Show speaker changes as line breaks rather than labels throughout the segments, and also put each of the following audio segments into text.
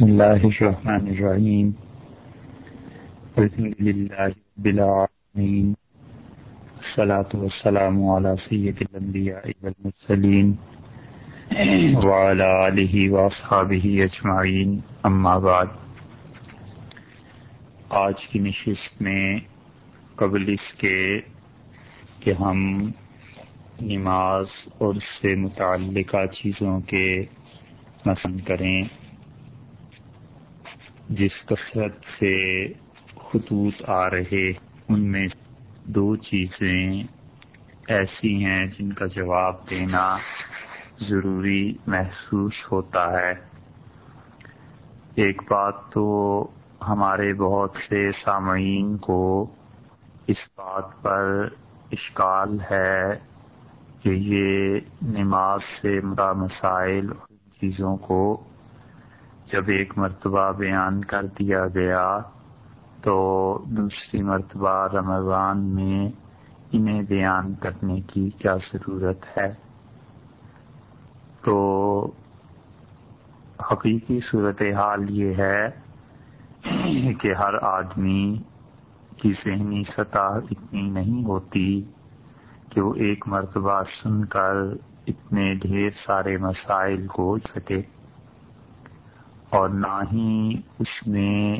بسم الله الرحمن الرحيم. الحمد لله رب العالمين. الصلاة والسلام على سيد الأنبياء والمرسلين وعلى آله وأصحابه أجمعين. أما بعد، آج کی نشست میں قبل اس کے کہ ہم نماز اور اس سے متعلقہ چیزوں کے مسن کریں۔ جس کثرت سے خطوط آ رہے، ان میں دو چیزیں ایسی ہیں جن کا جواب دینا ضروری محسوس ہوتا ہے۔ ایک بات تو ہمارے بہت سے سامعین کو اس بات پر اشکال ہے کہ یہ نماز سے مرا مسائل چیزوں کو جب ایک مرتبہ بیان کر دیا گیا تو دوسری مرتبہ رمضان میں انہیں بیان کرنے کی کیا ضرورت ہے؟ تو حقیقی صورت حال یہ ہے کہ ہر آدمی کی ذہنی سطح اتنی نہیں ہوتی کہ وہ ایک مرتبہ سن کر اتنے ڈھیر سارے مسائل کو سکے اور نہ ہی اس میں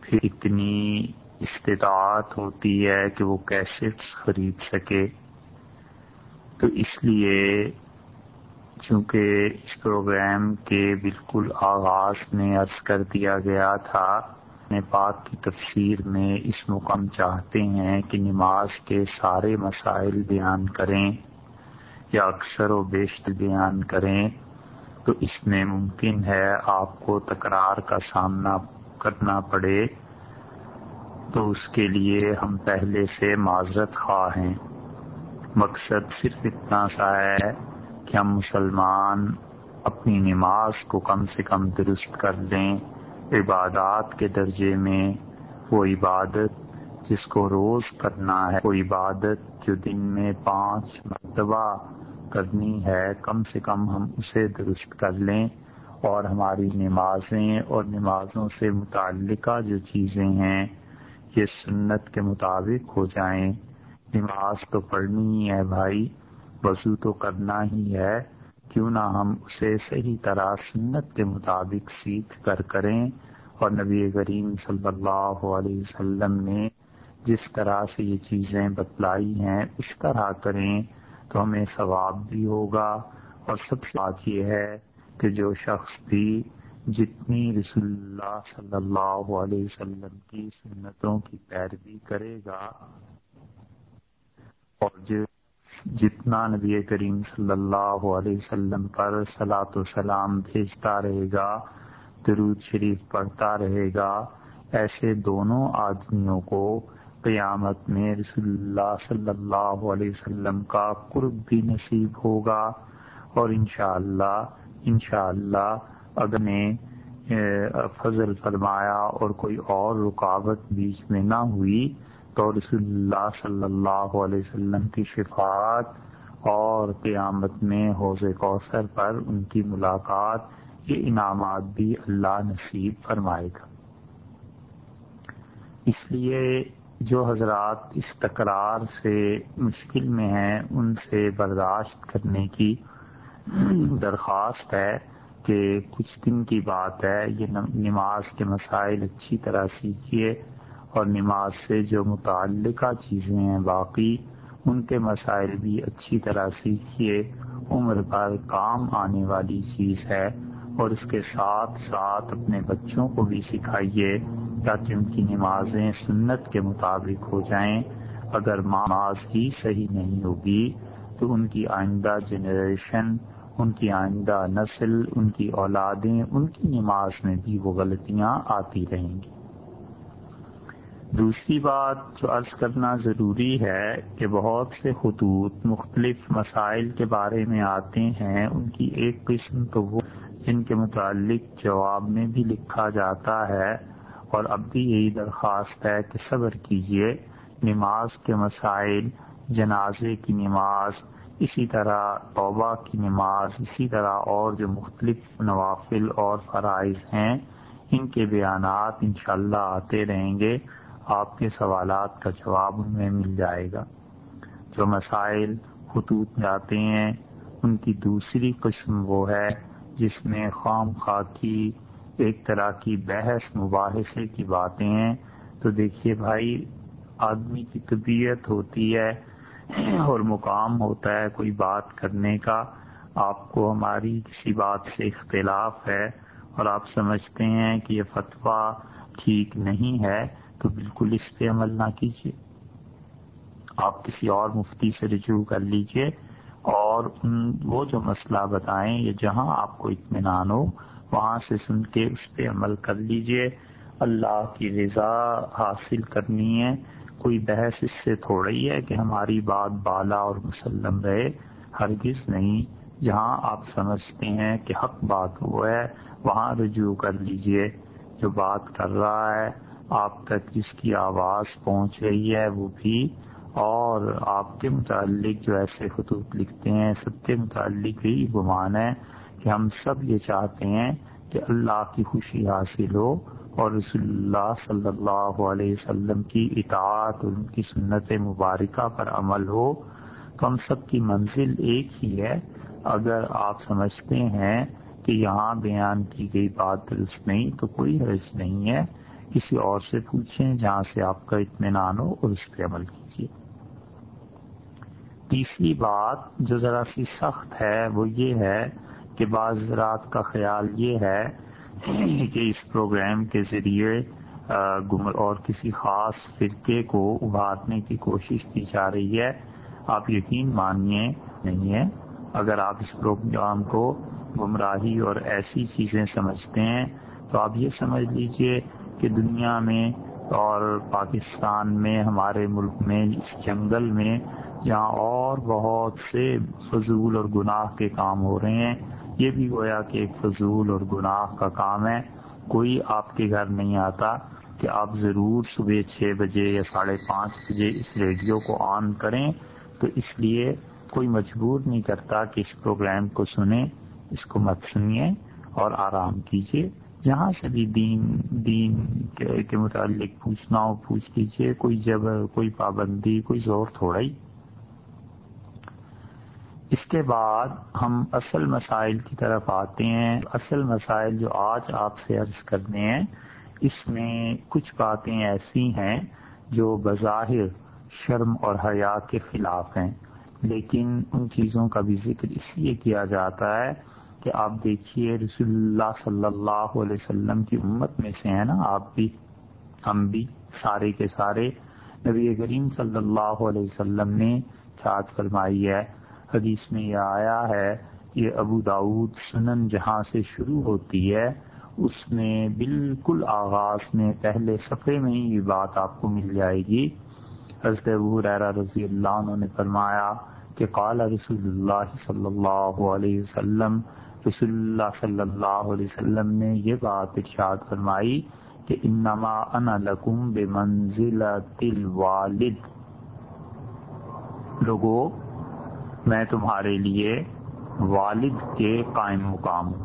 پھر اتنی استطاعت ہوتی ہے کہ وہ کیسٹس خرید سکے۔ تو اس لیے چونکہ اس پروگرام کے بالکل آغاز میں عرض کر دیا گیا تھا پاک کی تفسیر میں اس مقام چاہتے ہیں کہ نماز کے سارے مسائل بیان کریں یا اکثر و بیشتر بیان کریں۔ تو اس میں ممکن ہے آپ کو تکرار کا سامنا کرنا پڑے۔ تو اس کے لیے ہم پہلے سے معذرت خواہ ہیں۔ مقصد صرف اتنا سا ہے کہ ہم مسلمان اپنی نماز کو کم سے کم درست کر لیں۔ عبادات کے درجے میں وہ عبادت جس کو روز کرنا ہے، وہ عبادت جو دن میں پانچ مرتبہ کرنی ہے، کم سے کم ہم اسے درست کر لیں اور ہماری نمازیں اور نمازوں سے متعلقہ جو چیزیں ہیں، یہ سنت کے مطابق ہو جائیں۔ نماز تو پڑھنی ہی ہے بھائی، وضو تو کرنا ہی ہے۔ کیوں نہ ہم اسے صحیح طرح سنت کے مطابق سیکھ کر کریں۔ اور نبی کریم صلی اللہ علیہ وسلم نے جس طرح سے یہ چیزیں بتلائی ہیں، اس طرح کریں۔ تو ہمیں ثواب بھی ہوگا۔ اور سب سے بات یہ ہے کہ جو شخص بھی جتنی رسول اللہ صلی اللہ علیہ وسلم کی سنتوں کی پیروی کرے گا اور جتنا نبی کریم صلی اللہ علیہ وسلم پر سلاۃ و سلام بھیجتا رہے گا، درود شریف پڑھتا رہے گا، ایسے دونوں آدمیوں کو قیامت میں رسول اللہ صلی اللہ علیہ وسلم کا قرب بھی نصیب ہوگا اور انشاءاللہ انشاءاللہ اگر نے فضل فرمایا اور کوئی اور رکاوٹ بیچ میں نہ ہوئی تو رسول اللہ صلی اللہ علیہ وسلم کی شفاعت اور قیامت میں حوض کوثر پر ان کی ملاقات یہ انعامات بھی اللہ نصیب فرمائے گا۔ اس لیے جو حضرات اس تکرار سے مشکل میں ہیں، ان سے برداشت کرنے کی درخواست ہے کہ کچھ دن کی بات ہے، یہ نماز کے مسائل اچھی طرح سیکھیے اور نماز سے جو متعلقہ چیزیں ہیں باقی، ان کے مسائل بھی اچھی طرح سیکھیے۔ عمر پر کام آنے والی چیز ہے۔ اور اس کے ساتھ ساتھ اپنے بچوں کو بھی سکھائیے تاکہ ان کی نمازیں سنت کے مطابق ہو جائیں۔ اگر نماز ہی صحیح نہیں ہوگی تو ان کی آئندہ جنریشن، ان کی آئندہ نسل، ان کی اولادیں، ان کی نماز میں بھی وہ غلطیاں آتی رہیں گی۔ دوسری بات جو عرض کرنا ضروری ہے کہ بہت سے خطوط مختلف مسائل کے بارے میں آتے ہیں، ان کی ایک قسم تو وہ جن کے متعلق جواب میں بھی لکھا جاتا ہے، اور اب بھی یہی درخواست ہے کہ صبر کیجیے نماز کے مسائل، جنازے کی نماز، اسی طرح توبہ کی نماز، اسی طرح اور جو مختلف نوافل اور فرائض ہیں، ان کے بیانات انشاءاللہ آتے رہیں گے، آپ کے سوالات کا جواب ان میں مل جائے گا۔ جو مسائل خطوط میں آتے ہیں، ان کی دوسری قسم وہ ہے جس میں خام خاکی، ایک طرح کی بحث، مباحثے کی باتیں۔ ہیں تو دیکھیے بھائی، آدمی کی طبیعت ہوتی ہے اور مقام ہوتا ہے کوئی بات کرنے کا۔ آپ کو ہماری کسی بات سے اختلاف ہے اور آپ سمجھتے ہیں کہ یہ فتویٰ ٹھیک نہیں ہے، تو بالکل اس پہ عمل نہ کیجیے آپ کسی اور مفتی سے رجوع کر لیجیے۔ اور وہ جو مسئلہ بتائیں یا جہاں آپ کو اطمینان ہو، وہاں سے سن کے اس پہ عمل کر لیجیے۔ اللہ کی رضا حاصل کرنی ہے۔ کوئی بحث اس سے تھوڑی ہے کہ ہماری بات بالا اور مسلم رہے، ہرگز نہیں۔ جہاں آپ سمجھتے ہیں کہ حق بات وہ ہے، وہاں رجوع کر لیجیے۔ جو بات کر رہا ہے، آپ تک جس کی آواز پہنچ رہی ہے، وہ بھی اور آپ کے متعلق جو ایسے خطوط لکھتے ہیں سب کے متعلق یہی گمان ہے کہ ہم سب یہ چاہتے ہیں کہ اللہ کی خوشی حاصل ہو اور رسول اللہ صلی اللہ علیہ وسلم کی اطاعت اور ان کی سنت مبارکہ پر عمل ہو تو ہم سب کی منزل ایک ہی ہے۔ اگر آپ سمجھتے ہیں کہ یہاں بیان کی گئی بات درست نہیں تو کوئی حرض نہیں ہے۔ کسی اور سے پوچھیں جہاں سے آپ کا اطمینان ہو اور اس پہ عمل کیجیے۔ تیسری بات جو ذرا سی سخت ہے وہ یہ ہے کہ بعض رات کا خیال یہ ہے کہ اس پروگرام کے ذریعے اور کسی خاص فرقے کو ابھارنے کی کوشش کی جا رہی ہے۔ آپ یقین مانیے، نہیں ہے؟ اگر آپ اس پروگرام کو گمراہی اور ایسی چیزیں سمجھتے ہیں تو آپ یہ سمجھ لیجیے کہ دنیا میں اور پاکستان میں، ہمارے ملک میں، اس جنگل میں، جہاں اور بہت سے فضول اور گناہ کے کام ہو رہے ہیں، یہ بھی گویا کہ ایک فضول اور گناہ کا کام ہے۔ کوئی آپ کے گھر نہیں آتا کہ آپ ضرور صبح چھ بجے یا ساڑھے پانچ بجے اس ریڈیو کو آن کریں۔ تو اس لیے کوئی مجبور نہیں کرتا کہ اس پروگرام کو سنیں، اس کو مت سنیے اور آرام کیجیے۔ جہاں سے بھی دین دین کے متعلق پوچھنا ہو، پوچھ لیجیے کوئی جبر کوئی پابندی، کوئی زور تھوڑا ہی۔ اس کے بعد ہم اصل مسائل کی طرف آتے ہیں۔ اصل مسائل جو آج آپ سے عرض کرنے ہیں، اس میں کچھ باتیں ایسی ہیں جو بظاہر شرم اور حیا کے خلاف ہیں، لیکن ان چیزوں کا بھی ذکر اس لیے کیا جاتا ہے کہ آپ دیکھیے رسول اللہ صلی اللہ علیہ وسلم کی امت میں سے ہیں نا، آپ بھی، ہم بھی، سارے کے سارے۔ نبی کریم صلی اللہ علیہ وسلم نے چھات فرمائی ہے، حدیث میں یہ آیا ہے، یہ ابو داود سنن جہاں سے شروع ہوتی ہے، اس میں بالکل آغاز میں، پہلے صفحے میں ہی یہ بات آپ کو مل جائے گی۔ حضرت ابو رضی اللہ عنہ نے فرمایا کہ قال رسول اللہ صلی اللہ علیہ وسلم رسول اللہ صلی اللہ علیہ وسلم نے یہ بات ارشاد فرمائی کہ انما انا لکم بمنزلت الوالد۔ لوگوں میں تمہارے لیے والد کے قائم مقام ہوں۔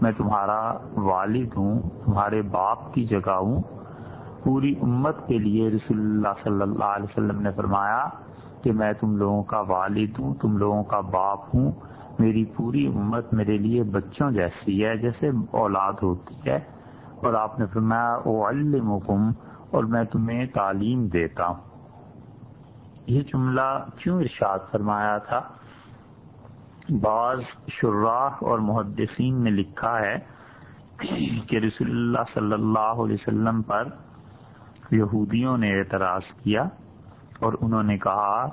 میں تمہارا والد ہوں، تمہارے باپ کی جگہ ہوں۔ پوری امت کے لیے رسول اللہ صلی اللہ علیہ وسلم نے فرمایا کہ میں تم لوگوں کا والد ہوں، تم لوگوں کا باپ ہوں۔ میری پوری امت میرے لیے بچوں جیسی ہے، جیسے اولاد ہوتی ہے۔ اور آپ نے فرمایا، او علمکم، اور میں تمہیں تعلیم دیتا ہوں. یہ جملہ کیوں ارشاد فرمایا تھا؟ بعض شراح اور محدثین نے لکھا ہے کہ رسول اللہ صلی اللہ علیہ وسلم پر یہودیوں نے اعتراض کیا اور انہوں نے کہا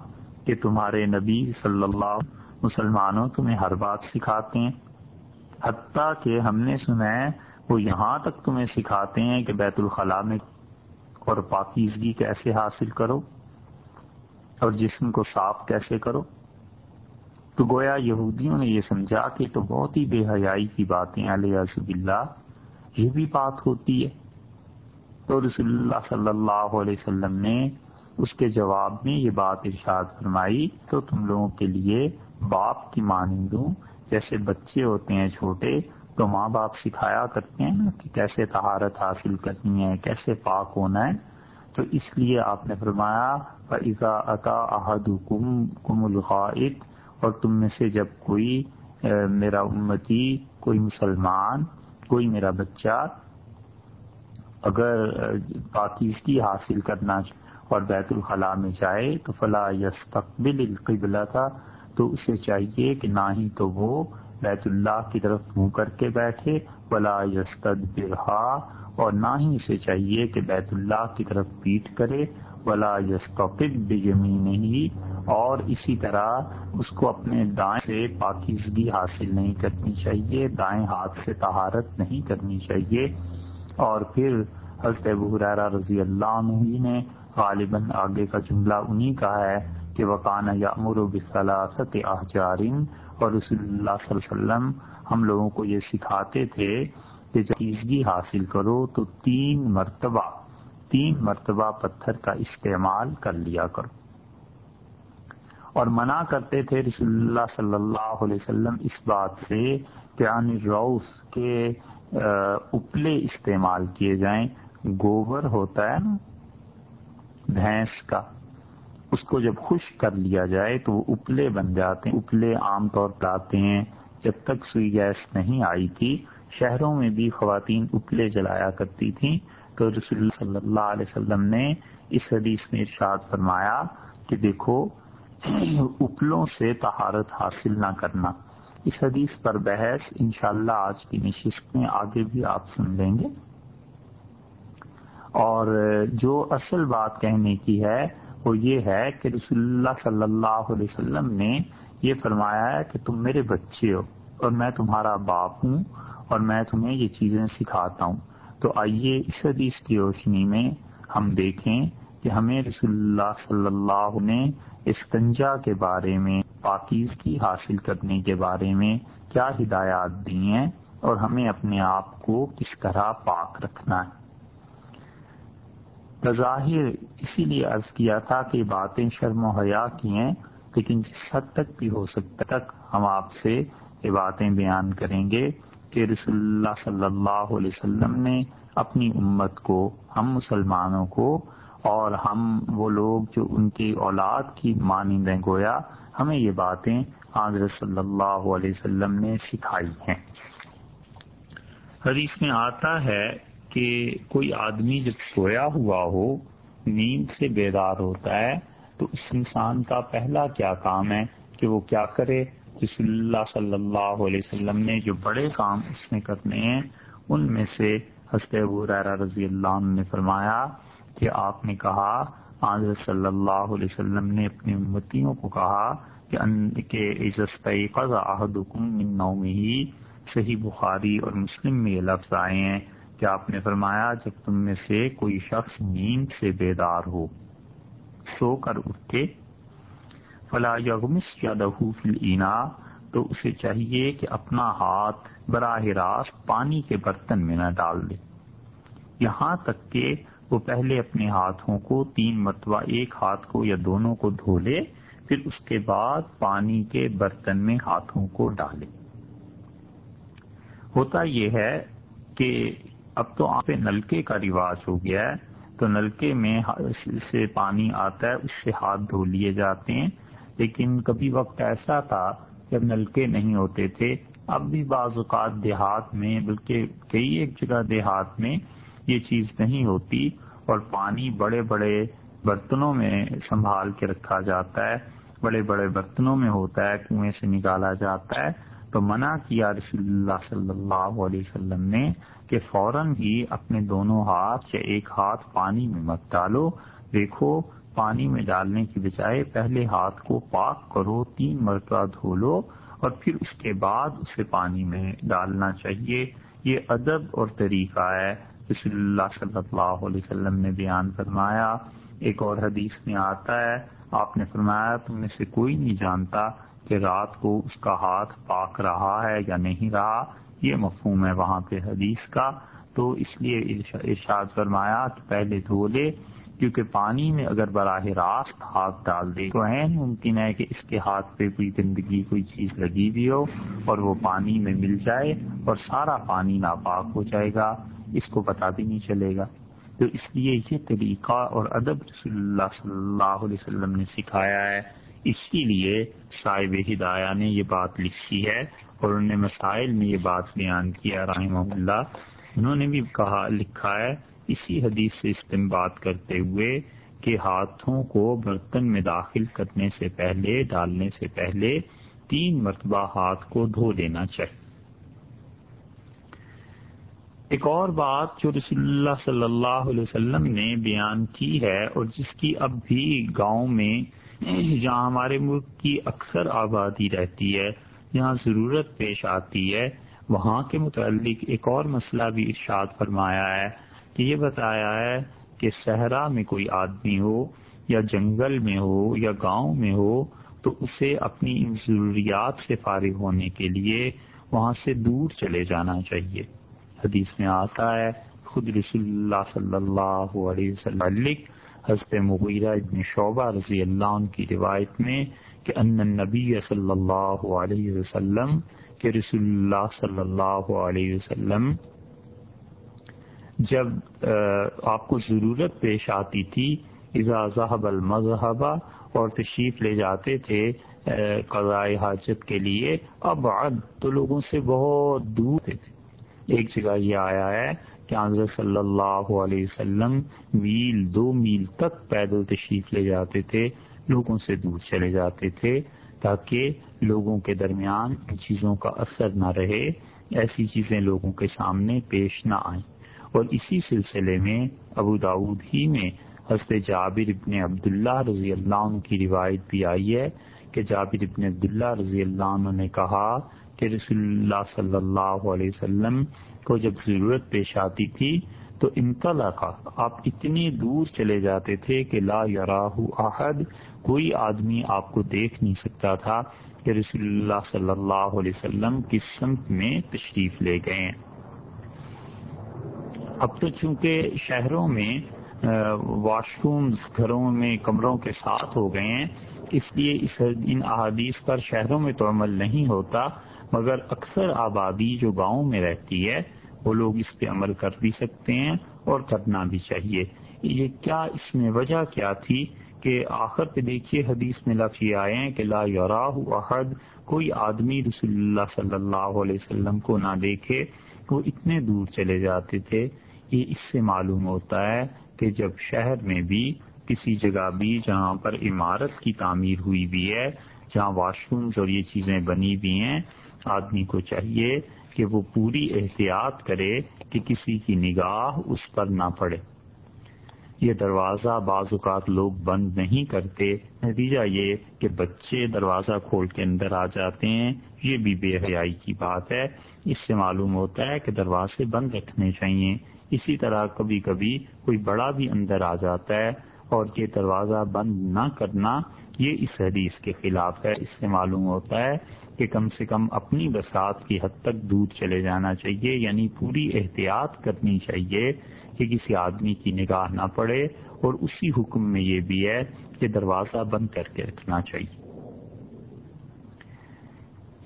کہ تمہارے نبی صلی اللہ مسلمانوں تمہیں ہر بات سکھاتے ہیں۔ حتیٰ کہ ہم نے سنا ہے، وہ یہاں تک تمہیں سکھاتے ہیں کہ بیت الخلاء میں اور پاکیزگی کیسے حاصل کرو اور جسم کو صاف کیسے کرو۔ تو گویا یہودیوں نے یہ سمجھا کہ تو بہت ہی بے حیائی کی باتیں علیہ اللہ یہ بھی بات ہوتی ہے۔ تو رسول اللہ صلی اللہ علیہ وسلم نے اس کے جواب میں یہ بات ارشاد فرمائی، تو تم لوگوں کے لیے باپ کی مانند ہوں جیسے بچے ہوتے ہیں چھوٹے، تو ماں باپ سکھایا کرتے ہیں نا کہ کیسے طہارت حاصل کرنی ہے، کیسے پاک ہونا ہے۔ تو اس لیے آپ نے فرمایا عطا احد کم کم الغائد اور تم میں سے جب کوئی میرا امتی، کوئی مسلمان، کوئی میرا بچہ اگر پاکیزگی حاصل کرنا اور بیت الخلاء میں جائے، تو فلاں یستقبل القبلہ تھا تو اسے چاہیے کہ نہ ہی تو وہ بیت اللہ کی طرف منہ کر کے بیٹھے، ولا یستد برہا اور نہ ہی اسے چاہیے کہ بیت اللہ کی طرف پیٹ کرے، ولا یستقب بجمین ہی، اور اسی طرح اس کو اپنے دائیں سے پاکیزگی حاصل نہیں کرنی چاہیے، دائیں ہاتھ سے طہارت نہیں کرنی چاہیے۔ اور پھر حضرت حرارہ رضی اللہ عنہ نے غالباً آگے کا جملہ انہی کا ہے کہ وکان یا امر و بصلاثت احجارن اور رسول اللہ صلی اللہ علیہ وسلم ہم لوگوں کو یہ سکھاتے تھے کہ جب تیزگی حاصل کرو تو تین مرتبہ تین مرتبہ پتھر کا استعمال کر لیا کرو۔ اور منع کرتے تھے رسول اللہ صلی اللہ علیہ وسلم اس بات سے کہ ان روس کے اپلے استعمال کیے جائیں۔ گوبر ہوتا ہے نا، بھینس کا۔ اس کو جب خشک کر لیا جائے تو وہ اپلے بن جاتے ہیں، اپلے عام طور پر آتے ہیں۔ جب تک سوئی گیس نہیں آئی تھی، شہروں میں بھی خواتین اپلے جلایا کرتی تھیں۔ تو رسول اللہ صلی اللہ علیہ وسلم نے اس حدیث میں ارشاد فرمایا کہ دیکھو، اپلوں سے تہارت حاصل نہ کرنا۔ اس حدیث پر بحث انشاءاللہ آج کی نشست میں آگے بھی آپ سن لیں گے۔ اور جو اصل بات کہنے کی ہے وہ یہ ہے کہ رسول اللہ صلی اللہ علیہ وسلم نے یہ فرمایا ہے کہ تم میرے بچے ہو اور میں تمہارا باپ ہوں اور میں تمہیں یہ چیزیں سکھاتا ہوں۔ تو آئیے اس حدیث کی روشنی میں ہم دیکھیں کہ ہمیں رسول اللہ صلی اللہ نے استنجا کے بارے میں، پاکیزگی حاصل کرنے کے بارے میں کیا ہدایات دی ہیں اور ہمیں اپنے آپ کو کس طرح پاک رکھنا ہے۔ بظاہر اسی لیے عرض کیا تھا کہ باتیں شرم و حیا کی ہیں، لیکن جس حد تک بھی ہو سکتا تک ہم آپ سے یہ باتیں بیان کریں گے کہ رسول اللہ صلی اللہ علیہ وسلم نے اپنی امت کو، ہم مسلمانوں کو اور ہم وہ لوگ جو ان کی اولاد کی مانند ہیں گویا ہمیں یہ باتیں حضرت صلی اللہ علیہ وسلم نے سکھائی ہیں۔ حدیث میں آتا ہے کہ کوئی آدمی جب سویا ہوا ہو، نیند سے بیدار ہوتا ہے، تو اس انسان کا پہلا کیا کام ہے کہ وہ کیا کرے؟ رسول اللہ صلی اللہ علیہ وسلم نے جو بڑے کام اس نے کرنے ہیں، ان میں سے حضرت رضی اللہ عنہ نے فرمایا کہ آپ نے کہا حضرت صلی اللہ علیہ وسلم نے اپنی امتیوں کو کہا کہ عزت ہی صحیح بخاری اور مسلم میں یہ لفظ آئے ہیں۔ کہ آپ نے فرمایا جب تم میں سے کوئی شخص نیند سے بیدار ہو، سو کر اٹھے۔ فلا یغمس یا فلینا تو اسے چاہیے کہ اپنا ہاتھ براہ راست پانی کے برتن میں نہ ڈال دے۔ یہاں تک کہ وہ پہلے اپنے ہاتھوں کو تین مرتبہ ایک ہاتھ کو یا دونوں کو دھو لے، پھر اس کے بعد پانی کے برتن میں ہاتھوں کو ڈالے۔ ہوتا یہ ہے کہ اب تو آپ نلکے کا رواج ہو گیا ہے۔ تو نلکے میں سے پانی آتا ہے، اس سے ہاتھ دھو لیے جاتے ہیں۔ لیکن کبھی وقت ایسا تھا جب نلکے نہیں ہوتے تھے۔ اب بھی بعض اوقات دیہات میں، بلکہ کئی ایک جگہ دیہات میں یہ چیز نہیں ہوتی اور پانی بڑے بڑے برتنوں میں سنبھال کے رکھا جاتا ہے۔ بڑے بڑے برتنوں میں ہوتا ہے، کنویں سے نکالا جاتا ہے۔ تو منع کیا رسول اللہ صلی اللہ علیہ وسلم نے کہ فوراً ہی اپنے دونوں ہاتھ یا ایک ہاتھ پانی میں مت ڈالو۔ دیکھو، پانی میں ڈالنے کی بجائے پہلے ہاتھ کو پاک کرو، تین مرتبہ دھو لو اور پھر اس کے بعد اسے پانی میں ڈالنا چاہیے۔ یہ ادب اور طریقہ ہے۔ رسول اللہ صلی اللہ علیہ وسلم نے بیان فرمایا۔ ایک اور حدیث میں آتا ہے، آپ نے فرمایا، تم میں سے کوئی نہیں جانتا کہ رات کو اس کا ہاتھ پاک رہا ہے یا نہیں رہا، یہ مفہوم ہے وہاں پہ حدیث کا۔ تو اس لیے ارشاد فرمایا کہ پہلے دھو لے، کیونکہ پانی میں اگر براہ راست ہاتھ ڈال دے تو این ممکن ہے کہ اس کے ہاتھ پہ کوئی گندگی، کوئی چیز لگی ہوئی ہو اور وہ پانی میں مل جائے اور سارا پانی ناپاک ہو جائے گا۔ اس کو پتا بھی نہیں چلے گا۔ تو اس لیے یہ طریقہ اور ادب رسول اللہ صلی اللہ علیہ وسلم نے سکھایا ہے۔ اسی لیے صاحب ہدایہ نے یہ بات لکھی ہے اور انہوں نے مسائل میں یہ بات بیان کیا، رحمہ اللہ۔ انہوں نے بھی کہا، لکھا ہے، اسی حدیث سے استعمال کرتے ہوئے کہ ہاتھوں کو برتن میں داخل کرنے سے پہلے، ڈالنے سے پہلے تین مرتبہ ہاتھ کو دھو لینا چاہیے۔ ایک اور بات جو رسول اللہ صلی اللہ علیہ وسلم نے بیان کی ہے اور جس کی اب بھی گاؤں میں جہاں ہمارے ملک کی اکثر آبادی رہتی ہے، جہاں ضرورت پیش آتی ہے۔ وہاں کے متعلق ایک اور مسئلہ بھی ارشاد فرمایا ہے کہ یہ بتایا ہے کہ صحرا میں کوئی آدمی ہو یا جنگل میں ہو یا گاؤں میں ہو تو اسے اپنی ان ضروریات سے فارغ ہونے کے لیے وہاں سے دور چلے جانا چاہیے۔ حدیث میں آتا ہے، خود رسول اللہ صلی اللہ علیہ وسلم حضرت مغیرہ ابن شعبہ رضی اللہ عنہ کی روایت میں کہ ان نبی صلی اللہ علیہ وسلم کہ رسول اللہ صلی اللہ علیہ وسلم جب آپ کو ضرورت پیش آتی تھی، اذا ذہب المذہبہ اور تشریف لے جاتے تھے قضاء حاجت کے لیے، اب تو لوگوں سے بہت دور تھے۔ ایک جگہ یہ آیا ہے کہ حضرت صلی اللہ علیہ وسلم میل دو میل تک پیدل تشریف لے جاتے تھے، لوگوں سے دور چلے جاتے تھے تاکہ لوگوں کے درمیان ان چیزوں کا اثر نہ رہے، ایسی چیزیں لوگوں کے سامنے پیش نہ آئیں۔ اور اسی سلسلے میں ابو داود ہی میں حضرت جابر ابن عبداللہ رضی اللہ عنہ کی روایت بھی آئی ہے کہ جابر ابن عبداللہ رضی اللہ عنہ نے کہا کہ رسول اللہ صلی اللہ علیہ وسلم کو جب ضرورت پیش آتی تھی تو انطلاع کا آپ اتنی دور چلے جاتے تھے کہ لا یراہ احد کوئی آدمی آپ کو دیکھ نہیں سکتا تھا کہ رسول اللہ صلی اللہ علیہ وسلم کس سمت میں تشریف لے گئے ہیں۔ اب تو چونکہ شہروں میں واش رومز، گھروں میں، کمروں کے ساتھ ہو گئے ہیں، اس لیے اس، ان احادیث پر شہروں میں تو عمل نہیں ہوتا۔ مگر اکثر آبادی جو گاؤں میں رہتی ہے، وہ لوگ اس پہ عمل کر بھی سکتے ہیں اور کرنا بھی چاہیے۔ یہ کیا اس میں وجہ کیا تھی کہ آخر پہ دیکھیے حدیث میں لفظ یہ آئے ہیں کہ لا یراہ احد، کوئی آدمی رسول اللہ صلی اللہ علیہ وسلم کو نہ دیکھے، وہ اتنے دور چلے جاتے تھے۔ یہ اس سے معلوم ہوتا ہے کہ جب شہر میں بھی کسی جگہ بھی جہاں پر عمارت کی تعمیر ہوئی بھی ہے، جہاں واش رومز اور یہ چیزیں بنی بھی ہیں آدمی کو چاہیے کہ وہ پوری احتیاط کرے کہ کسی کی نگاہ اس پر نہ پڑے۔ یہ دروازہ بعض اوقات لوگ بند نہیں کرتے۔ نتیجہ یہ کہ بچے دروازہ کھول کے اندر آ جاتے ہیں۔ یہ بھی بے حیائی کی بات ہے۔ اس سے معلوم ہوتا ہے کہ دروازے بند رکھنے چاہیے۔ اسی طرح کبھی کبھی کوئی بڑا بھی اندر آ جاتا ہے اور یہ دروازہ بند نہ کرنا یہ اس حدیث کے خلاف ہے۔ اس سے معلوم ہوتا ہے کہ کم سے کم اپنی بسات کی حد تک دور چلے جانا چاہیے یعنی پوری احتیاط کرنی چاہیے کہ کسی آدمی کی نگاہ نہ پڑے، اور اسی حکم میں یہ بھی ہے کہ دروازہ بند کر کے رکھنا چاہیے۔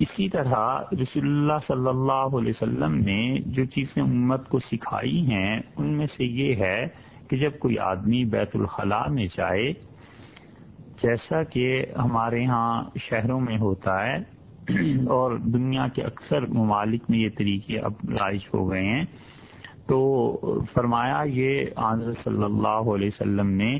اسی طرح رسول اللہ صلی اللہ علیہ وسلم نے جو چیزیں امت کو سکھائی ہیں، ان میں سے یہ ہے کہ جب کوئی آدمی بیت الخلاء میں جائے، جیسا کہ ہمارے ہاں شہروں میں ہوتا ہے اور دنیا کے اکثر ممالک میں یہ طریقے اب رائج ہو گئے ہیں۔ تو فرمایا یہ آنظر صلی اللہ علیہ وسلم نے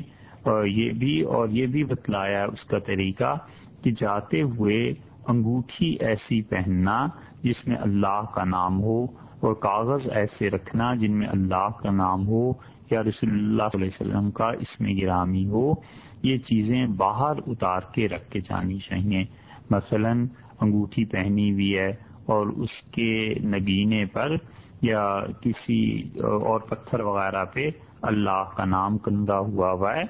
یہ بھی اور یہ بھی بتلایا اس کا طریقہ کہ جاتے ہوئے انگوٹھی ایسی پہننا جس میں اللہ کا نام ہو اور کاغذ ایسے رکھنا جن میں اللہ کا نام ہو یا رسول اللہ علیہ وسلم کا اس میں گرامی ہو۔ یہ چیزیں باہر اتار کے رکھ کے جانی چاہیے۔ مثلاً انگوٹھی پہنی ہوئی ہے اور اس کے نگینے پر یا کسی اور پتھر وغیرہ پہ اللہ کا نام کندہ ہوا ہوا ہے۔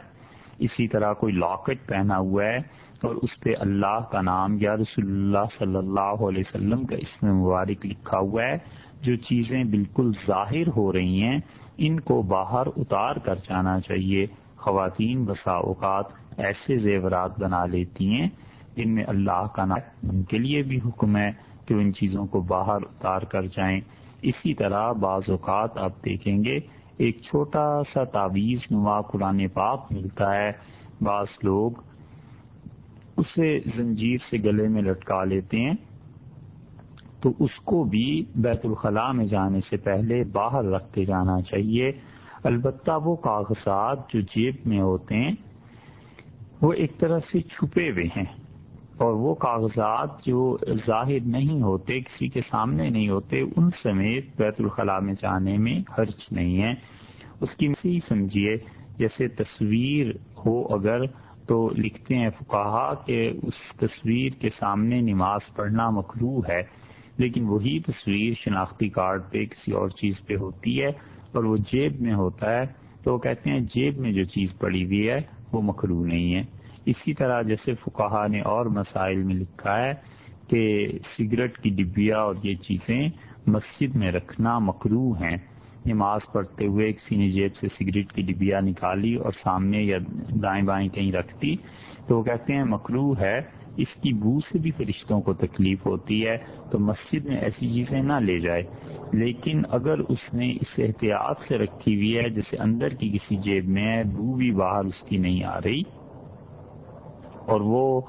اسی طرح کوئی لاکٹ پہنا ہوا ہے اور اس پہ اللہ کا نام یا رسول اللہ صلی اللہ علیہ وسلم کا اس میں مبارک لکھا ہوا ہے۔ جو چیزیں بالکل ظاہر ہو رہی ہیں، ان کو باہر اتار کر جانا چاہیے۔ خواتین بسا اوقات ایسے زیورات بنا لیتی ہیں جن میں اللہ کا نام ان کے لیے بھی حکم ہے کہ ان چیزوں کو باہر اتار کر جائیں۔ اسی طرح بعض اوقات آپ دیکھیں گے، ایک چھوٹا سا تعویذ نما قرآن پاک ملتا ہے۔ بعض لوگ اسے زنجیر سے گلے میں لٹکا لیتے ہیں۔ تو اس کو بھی بیت الخلاء میں جانے سے پہلے باہر رکھ کے جانا چاہیے۔ البتہ وہ کاغذات جو جیب میں ہوتے ہیں، وہ ایک طرح سے چھپے ہوئے ہیں۔ اور وہ کاغذات جو ظاہر نہیں ہوتے، کسی کے سامنے نہیں ہوتے، ان سمیت بیت الخلاء میں جانے میں حرج نہیں ہے۔ اس کی مثی سمجھیے، جیسے تصویر ہو اگر تو لکھتے ہیں فکاہا کہ اس تصویر کے سامنے نماز پڑھنا مکرو ہے، لیکن وہی تصویر شناختی کارڈ پہ کسی اور چیز پہ ہوتی ہے اور وہ جیب میں ہوتا ہے تو وہ کہتے ہیں جیب میں جو چیز پڑی ہوئی ہے وہ مکرو نہیں ہے۔ اسی طرح جیسے فکاہا نے اور مسائل میں لکھا ہے کہ سگریٹ کی ڈبیا اور یہ چیزیں مسجد میں رکھنا مکرو ہیں۔ نماز پڑھتے ہوئے کسی نے جیب سے سگریٹ کی ڈبیا نکالی اور سامنے یا دائیں بائیں کہیں رکھ دی تو وہ کہتے ہیں مکرو ہے۔ اس کی بو سے بھی فرشتوں کو تکلیف ہوتی ہے۔ تو مسجد میں ایسی چیزیں نہ لے جائے۔ لیکن اگر اس نے اس احتیاط سے رکھی ہوئی ہے، جیسے اندر کی کسی جیب میں ہے، بو بھی باہر اس کی نہیں آ رہی۔ اور وہ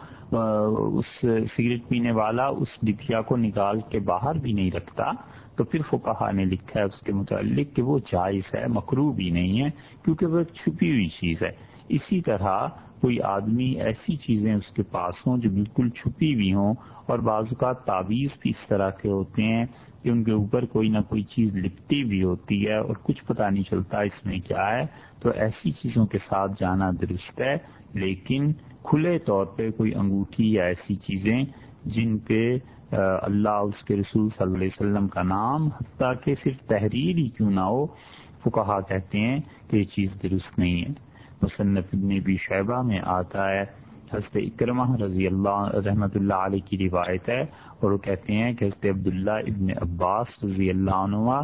اس سگریٹ پینے والا اس ڈبیا کو نکال کے باہر بھی نہیں رکھتا۔ تو پھر فکہ نے لکھا ہے اس کے متعلق کہ وہ جائز ہے مکرو بھی نہیں ہے، کیونکہ وہ ایک چھپی ہوئی چیز ہے۔ اسی طرح کوئی آدمی ایسی چیزیں اس کے پاس ہوں جو بالکل چھپی ہوئی ہوں، اور بعض اوقات تعویذ بھی اس طرح کے ہوتے ہیں کہ ان کے اوپر کوئی نہ کوئی چیز لپٹی بھی ہوتی ہے اور کچھ پتہ نہیں چلتا اس میں کیا ہے۔ تو ایسی چیزوں کے ساتھ جانا درست ہے، لیکن کھلے طور پہ کوئی انگوٹھی یا ایسی چیزیں جن پہ اللہ اس کے رسول صلی اللہ علیہ وسلم کا نام، حتیٰ کہ صرف تحریر ہی کیوں نہ ہو وہ کہا کہتے ہیں کہ یہ چیز درست نہیں ہے۔ مصنف ابن بھی شیبہ میں آتا ہے، حضرت اکرمہ رضی اللہ، رحمت اللہ علیہ کی روایت ہے، اور وہ کہتے ہیں کہ حضرت عبداللہ ابن عباس رضی اللہ عنہ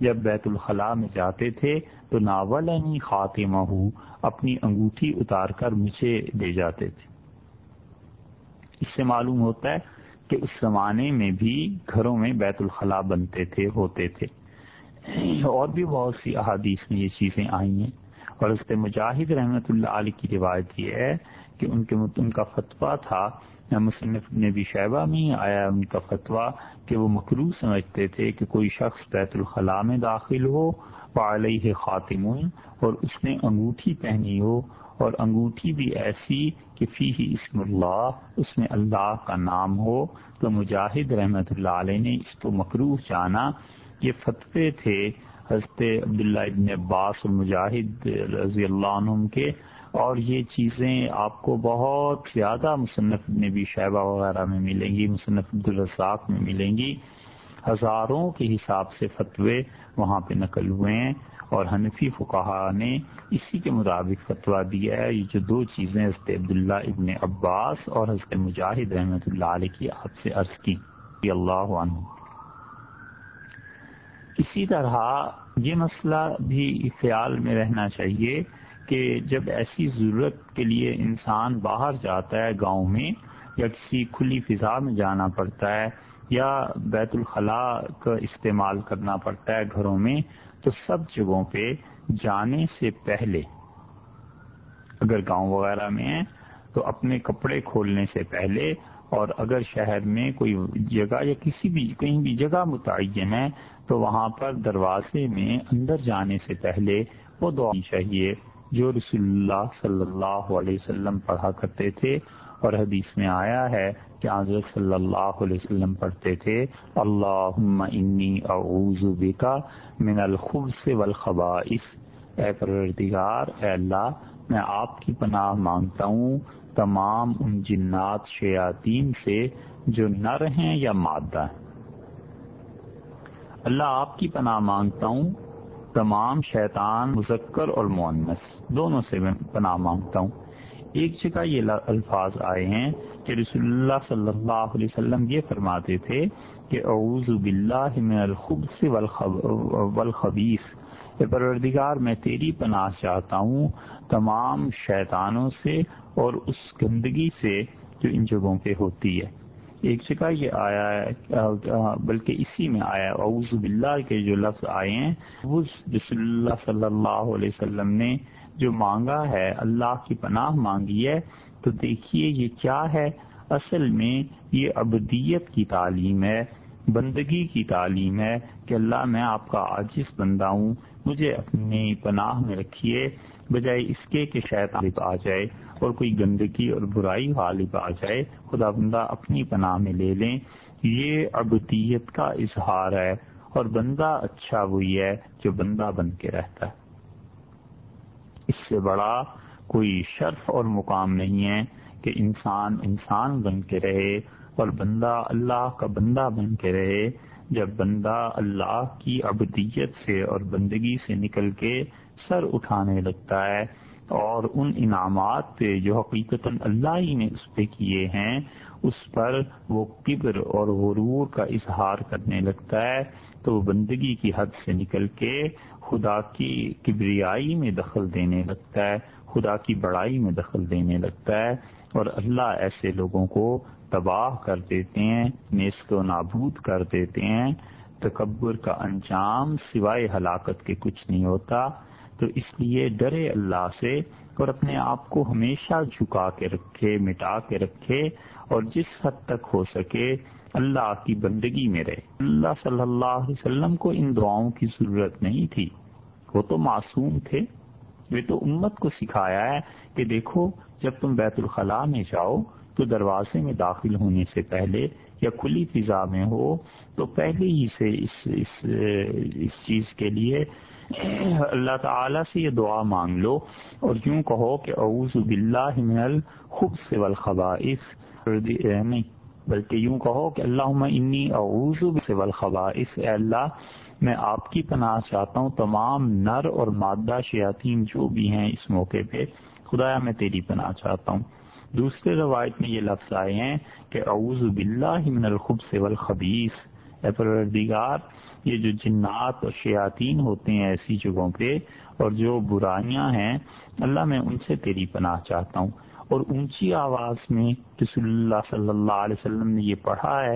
جب بیت الخلاء میں جاتے تھے تو ناول خاتمہ اپنی انگوٹھی اتار کر مجھے دے جاتے تھے۔ اس سے معلوم ہوتا ہے کہ اس زمانے میں بھی گھروں میں بیت الخلاء بنتے تھے، ہوتے تھے۔ اور بھی بہت سی احادیث میں یہ چیزیں آئی ہیں۔ اور اس کے مجاہد رحمت اللہ علیہ کی روایت یہ ہے کہ ان کے ان کا فتویٰ تھا مصنف نے بھی شیبہ میں، آیا ان کا فتویٰ کہ وہ مکرو سمجھتے تھے کہ کوئی شخص بیت الخلاء میں داخل ہو علیہ خاتم اور اس نے انگوٹھی پہنی ہو، اور انگوٹھی بھی ایسی کہ فی ہی اسم اللہ، اس میں اللہ کا نام ہو۔ تو مجاہد رحمت اللہ علیہ نے اس کو مکروح جانا۔ یہ فتوے تھے حضرت عبداللہ ابن عباس اور مجاہد رضی اللہ عنہ کے۔ اور یہ چیزیں آپ کو بہت زیادہ مصنف ابن بھی شہبہ وغیرہ میں ملیں گی، مصنف عبدالرزاق میں ملیں گی۔ ہزاروں کے حساب سے فتوے وہاں پہ نقل ہوئے ہیں اور حنفی فقہ نے اسی کے مطابق فتویٰ دیا ہے۔ یہ جو دو چیزیں حضرت عبداللہ ابن عباس اور حضرت مجاہد رحمۃ اللہ علیہ کی آپ سے عرض کی۔ اللہ عنہ۔ اسی طرح یہ مسئلہ بھی خیال میں رہنا چاہیے کہ جب ایسی ضرورت کے لیے انسان باہر جاتا ہے گاؤں میں یا کسی کھلی فضا میں جانا پڑتا ہے یا بیت الخلاء کا استعمال کرنا پڑتا ہے گھروں میں، تو سب جگہوں پہ جانے سے پہلے اگر گاؤں وغیرہ میں ہے تو اپنے کپڑے کھولنے سے پہلے اور اگر شہر میں کوئی جگہ یا کسی بھی کہیں بھی جگہ متعین ہے، تو وہاں پر دروازے میں اندر جانے سے پہلے وہ دعا چاہیے۔ جو رسول اللہ صلی اللہ علیہ وسلم پڑھا کرتے تھے اور حدیث میں آیا ہے کہ حضرت صلی اللہ علیہ وسلم پڑھتے تھے اللہ انی اعوذ بکا من الخبث والخبائث. اے پروردگار، اے اللہ، میں آپ کی پناہ مانگتا ہوں تمام ان جنات شیاطین سے جو نر ہیں یا مادہ ہیں۔ اللہ آپ کی پناہ مانگتا ہوں تمام شیطان، مذکر اور مونس دونوں سے میں پناہ مانگتا ہوں۔ ایک جگہ یہ الفاظ آئے ہیں کہ رسول اللہ صلی اللہ علیہ وسلم یہ فرماتے تھے کہ اعوذ باللہ من الخبث والخبیث۔ پروردگار، میں تیری پناہ چاہتا ہوں تمام شیطانوں سے اور اس گندگی سے جو ان جگہوں پہ ہوتی ہے۔ ایک جگہ یہ آیا ہے بلکہ اسی میں آیا اعوذ باللہ کے جو لفظ آئے ہیں، وہ رسول اللہ صلی اللہ علیہ وسلم نے جو مانگا ہے، اللہ کی پناہ مانگی ہے۔ تو دیکھیے یہ کیا ہے۔ اصل میں یہ ابدیت کی تعلیم ہے، بندگی کی تعلیم ہے کہ اللہ، میں آپ کا عاجز بندہ ہوں، مجھے اپنی پناہ میں رکھیے۔ بجائے اس کے کہ شاید غالب آ جائے اور کوئی گندگی اور برائی غالب آ جائے، خدا بندہ اپنی پناہ میں لے لیں۔ یہ ابدیت کا اظہار ہے اور بندہ اچھا وہی ہے جو بندہ بن کے رہتا ہے۔ اس سے بڑا کوئی شرف اور مقام نہیں ہے کہ انسان انسان بن کے رہے اور بندہ اللہ کا بندہ بن کے رہے۔ جب بندہ اللہ کی ابدیت سے اور بندگی سے نکل کے سر اٹھانے لگتا ہے اور ان انعامات پہ جو حقیقت اللہ ہی نے اس پہ کیے ہیں، اس پر وہ قبر اور غرور کا اظہار کرنے لگتا ہے۔ تو وہ بندگی کی حد سے نکل کے خدا کی کبریائی میں دخل دینے لگتا ہے، خدا کی بڑائی میں دخل دینے لگتا ہے۔ اور اللہ ایسے لوگوں کو تباہ کر دیتے ہیں، نیست و نابود کر دیتے ہیں۔ تکبر کا انجام سوائے ہلاکت کے کچھ نہیں ہوتا۔ تو اس لیے ڈرے اللہ سے اور اپنے آپ کو ہمیشہ جھکا کے رکھے مٹا کے رکھے اور جس حد تک ہو سکے اللہ کی بندگی میں رہے۔ اللہ صلی اللہ علیہ وسلم کو ان دعاؤں کی ضرورت نہیں تھی۔ وہ تو معصوم تھے۔ وہ تو امت کو سکھایا ہے کہ دیکھو جب تم بیت الخلاء میں جاؤ تو دروازے میں داخل ہونے سے پہلے یا کھلی فضا میں ہو تو پہلے ہی سے اس اس, اس چیز کے لیے اللہ تعالی سے یہ دعا مانگ لو اور یوں کہو کہ اعوذ باللہ من الخبث والخبائث۔ نہیں بلکہ یوں کہو کہ اللہ انی اعوذ والخبائث۔ اے اللہ، میں آپ کی پناہ چاہتا ہوں، تمام نر اور مادہ شیاطین جو بھی ہیں اس موقع پہ، خدایا میں تیری پناہ چاہتا ہوں۔ دوسرے روایت میں یہ لفظ آئے ہیں کہ اعوذ باللہ من الخبث والخبیث اے پروردگار یہ جو جنات اور شیاطین ہوتے ہیں ایسی جگہوں پہ اور جو برائیاں ہیں، اللہ میں ان سے تیری پناہ چاہتا ہوں۔ اور اونچی آواز میں رسول اللہ صلی اللہ علیہ وسلم نے یہ پڑھا ہے،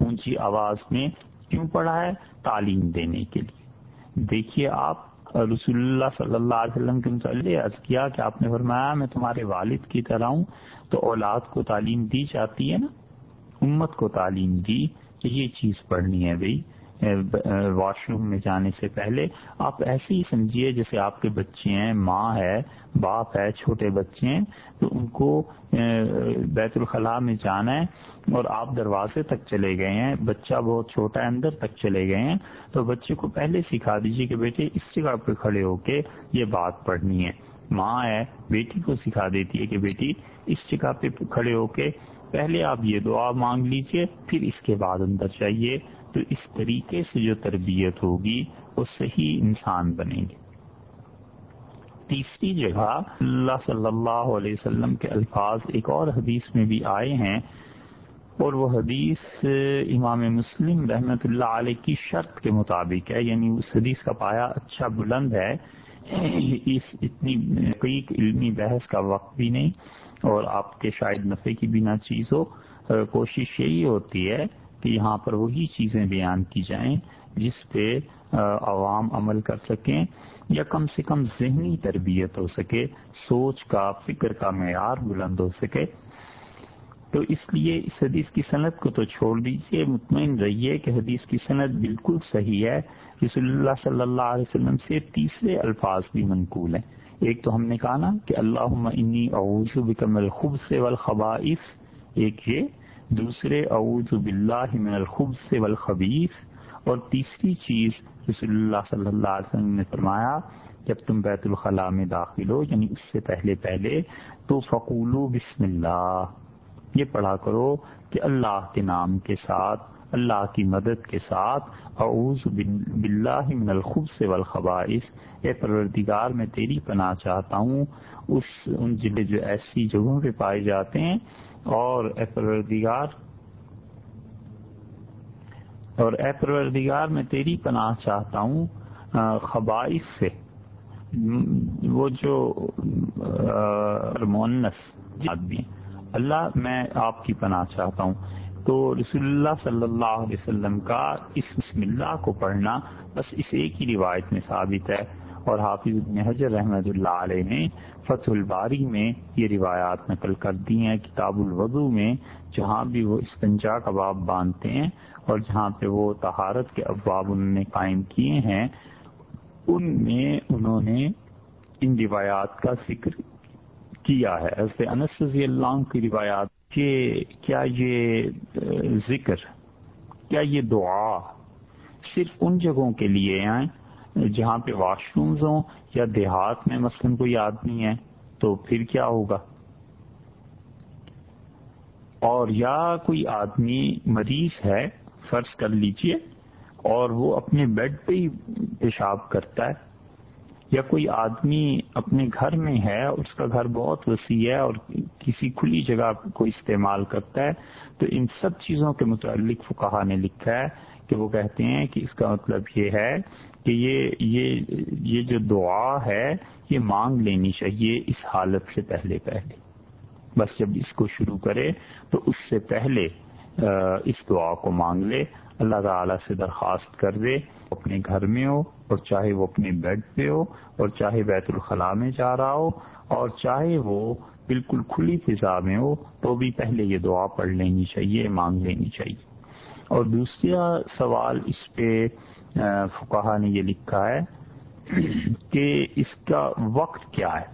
اونچی آواز میں کیوں پڑھا ہے؟ تعلیم دینے کے لیے۔ دیکھیے آپ، رسول اللہ صلی اللہ علیہ وسلم کے متعلق عرض کیا کہ آپ نے فرمایا، میں تمہارے والد کی طرح ہوں، تو اولاد کو تعلیم دی جاتی ہے نا؟ امت کو تعلیم دی۔ یہ چیز پڑھنی ہے بھائی واش روم میں جانے سے پہلے آپ ایسے ہی سمجھیے جیسے آپ کے بچے ہیں، ماں ہے، باپ ہے، چھوٹے بچے ہیں، تو ان کو بیت الخلاء میں جانا ہے اور آپ دروازے تک چلے گئے ہیں، بچہ بہت چھوٹا ہے، اندر تک چلے گئے ہیں، تو بچے کو پہلے سکھا دیجیے کہ بیٹے، اس جگہ پہ کھڑے ہو کے یہ بات پڑھنی ہے۔ ماں ہے، بیٹی کو سکھا دیتی ہے کہ بیٹی، اس جگہ پہ کھڑے ہو کے پہلے آپ یہ دعا مانگ لیجیے، پھر اس کے بعد اندر چاہیے تو اس طریقے سے جو تربیت ہوگی، وہ صحیح انسان بنے گی تیسری جگہ اللہ صلی اللہ علیہ وسلم کے الفاظ ایک اور حدیث میں بھی آئے ہیں، اور وہ حدیث امام مسلم رحمت اللہ علیہ کی شرط کے مطابق ہے یعنی اس حدیث کا پایا اچھا بلند ہے، اس اتنی علمی بحث کا وقت بھی نہیں۔ اور آپ کے شاید نفے کی بنا چیز ہو کوشش یہی ہوتی ہے کہ یہاں پر وہی چیزیں بیان کی جائیں جس پہ عوام عمل کر سکیں یا کم سے کم ذہنی تربیت ہو سکے، سوچ کا، فکر کا معیار بلند ہو سکے۔ تو اس لیے اس حدیث کی صنعت کو تو چھوڑ دیجیے مطمئن رہیے کہ حدیث کی صنعت بالکل صحیح ہے۔ رسول اللہ صلی اللہ علیہ وسلم سے تیسرے الفاظ بھی منقول ہیں۔ ایک تو ہم نے کہا نا کہ اللہ انی اعوذ بکم الخب سے ایک یہ، دوسرے اعوذ باللہ من الخب سے والخبیث، اور تیسری چیز رسول اللہ صلی اللہ علیہ وسلم نے فرمایا، جب تم بیت الخلاء میں داخل ہو یعنی اس سے پہلے پہلے، تو فقولو بسم اللہ، یہ پڑھا کرو کہ اللہ کے نام کے ساتھ اللہ کی مدد کے ساتھ، اعوذ باللہ من الخبث والخبائث۔ اے پروردگار، میں تیری پناہ چاہتا ہوں۔ اس، ان ضلع جو ایسی جگہوں پہ پائے جاتے ہیں۔ اور اے پروردگار، اور اے پروردگار، میں تیری پناہ چاہتا ہوں خبائف سے۔ وہ جو مونس آدمی اللہ، میں آپ کی پناہ چاہتا ہوں۔ تو رسول اللہ صلی اللہ علیہ وسلم کا اس بسم اللہ کو پڑھنا بس اس ایک ہی روایت میں ثابت ہے۔ اور حافظ ابن حجر رحمت اللہ علیہ نے فتح الباری میں یہ روایات نقل کر دی ہیں کتاب الوضو میں، جہاں بھی وہ استنجا کا باب باندھتے ہیں اور جہاں پہ وہ تہارت کے ابواب انہوں نے قائم کیے ہیں، ان میں انہوں نے ان روایات کا ذکر کیا ہے۔ حضرت انس رضی اللہ عنہ کی روایات کہ کیا یہ ذکر، کیا یہ دعا صرف ان جگہوں کے لیے آئیں جہاں پہ واش رومز ہوں یا دیہات میں مثلاً کوئی آدمی ہے تو پھر کیا ہوگا؟ اور یا کوئی آدمی مریض ہے، فرض کر لیجیے، اور وہ اپنے بیڈ پہ ہی پیشاب کرتا ہے یا کوئی آدمی اپنے گھر میں ہے، اس کا گھر بہت وسیع ہے اور کسی کھلی جگہ کو استعمال کرتا ہے، تو ان سب چیزوں کے متعلق فکہ نے لکھا ہے کہ وہ کہتے ہیں کہ اس کا مطلب یہ ہے کہ یہ یہ یہ جو دعا ہے، یہ مانگ لینی چاہیے اس حالت سے پہلے پہلے۔ بس جب اس کو شروع کرے تو اس سے پہلے اس دعا کو مانگ لے۔ اللہ تعالی سے درخواست کر دے اپنے گھر میں ہو، اور چاہے وہ اپنے بیڈ پہ ہو، اور چاہے بیت الخلاء میں جا رہا ہو، اور چاہے وہ بالکل کھلی فضا میں ہو، تو بھی پہلے یہ دعا پڑھ لینی چاہیے، مانگ لینی چاہیے۔ اور دوسرا سوال اس پہ فکہ نے یہ لکھا ہے کہ اس کا وقت کیا ہے؟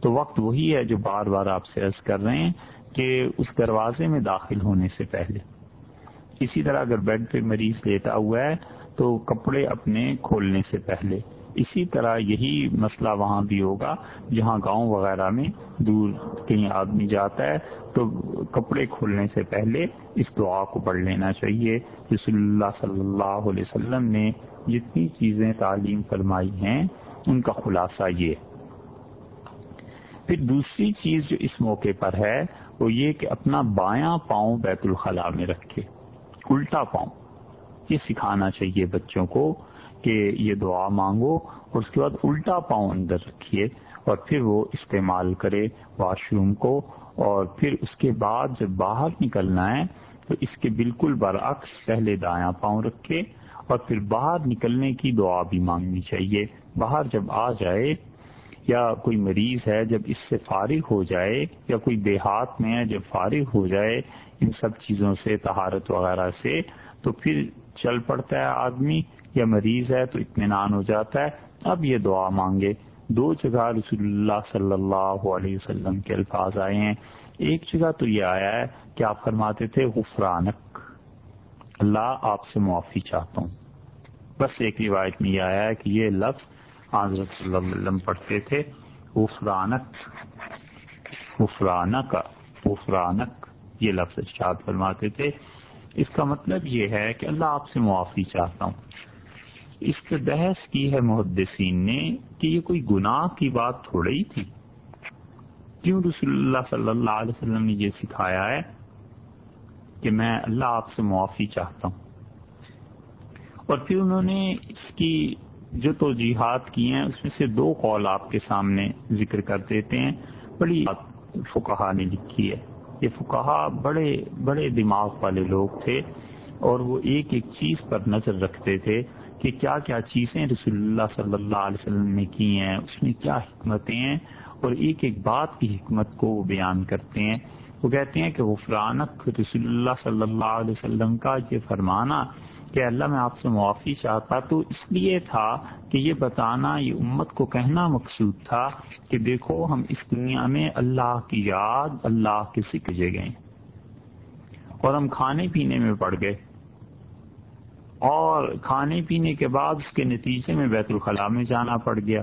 تو وقت وہی ہے جو بار بار آپ سے عرض کر رہے ہیں کہ اس دروازے میں داخل ہونے سے پہلے۔ اسی طرح اگر بیڈ پہ مریض لیتا ہوا ہے تو کپڑے اپنے کھولنے سے پہلے۔ اسی طرح یہی مسئلہ وہاں بھی ہوگا، جہاں گاؤں وغیرہ میں دور کہیں آدمی جاتا ہے، تو کپڑے کھولنے سے پہلے اس دعا کو پڑھ لینا چاہیے۔ رسول اللہ صلی اللہ علیہ وسلم نے جتنی چیزیں تعلیم فرمائی ہیں، ان کا خلاصہ یہ۔ پھر دوسری چیز جو اس موقع پر ہے، وہ یہ کہ اپنا بایاں پاؤں بیت الخلاء میں رکھے۔ الٹا پاؤں یہ سکھانا چاہیے بچوں کو کہ یہ دعا مانگو اور اس کے بعد الٹا پاؤں اندر رکھیے اور پھر وہ استعمال کرے واش روم کو اور پھر اس کے بعد جب باہر نکلنا ہے تو اس کے بالکل برعکس پہلے دایاں پاؤں رکھے اور پھر باہر نکلنے کی دعا بھی مانگنی چاہیے۔ باہر جب آ جائے یا کوئی مریض ہے جب اس سے فارغ ہو جائے یا کوئی دیہات میں ہے جب فارغ ہو جائے ان سب چیزوں سے تہارت وغیرہ سے، تو پھر چل پڑتا ہے آدمی، یا مریض ہے تو اطمینان ہو جاتا ہے، اب یہ دعا مانگے۔ دو جگہ رسول اللہ صلی اللہ علیہ وسلم کے الفاظ آئے ہیں۔ ایک جگہ تو یہ آیا ہے کہ آپ فرماتے تھے، غفرانک۔ اللہ آپ سے معافی چاہتا ہوں۔ بس ایک روایت میں یہ آیا ہے کہ یہ لفظ حضرت صلی اللہ علیہ وسلم پڑھتے تھے، غفرانک۔ غفرانک غفرانک۔ یہ لفظ ارشاد فرماتے تھے۔ اس کا مطلب یہ ہے کہ اللہ آپ سے معافی چاہتا ہوں۔ اس پہ بحث کی ہے محدثین نے کہ یہ کوئی گناہ کی بات تھوڑی تھی۔ کیوں رسول اللہ صلی اللہ علیہ وسلم نے یہ سکھایا ہے کہ میں اللہ آپ سے معافی چاہتا ہوں؟ اور پھر انہوں نے اس کی جو تو جہاد کی ہیں، اس میں سے دو قول آپ کے سامنے ذکر کر دیتے ہیں۔ بڑی فکہ نے لکھی ہے۔ یہ فکہ بڑے بڑے دماغ والے لوگ تھے اور وہ ایک ایک چیز پر نظر رکھتے تھے کہ کیا کیا چیزیں رسول اللہ صلی اللہ علیہ وسلم نے کی ہیں، اس میں کیا حکمتیں ہیں اور ایک ایک بات کی حکمت کو وہ بیان کرتے ہیں۔ وہ کہتے ہیں کہ غفرانک رسول اللہ صلی اللہ علیہ وسلم کا یہ فرمانا کہ اللہ میں آپ سے معافی چاہتا تو اس لیے تھا کہ یہ بتانا، یہ امت کو کہنا مقصود تھا کہ دیکھو ہم اس دنیا میں اللہ کی یاد، اللہ کے سکھے گئے اور ہم کھانے پینے میں پڑ گئے اور کھانے پینے کے بعد اس کے نتیجے میں بیت الخلاء میں جانا پڑ گیا۔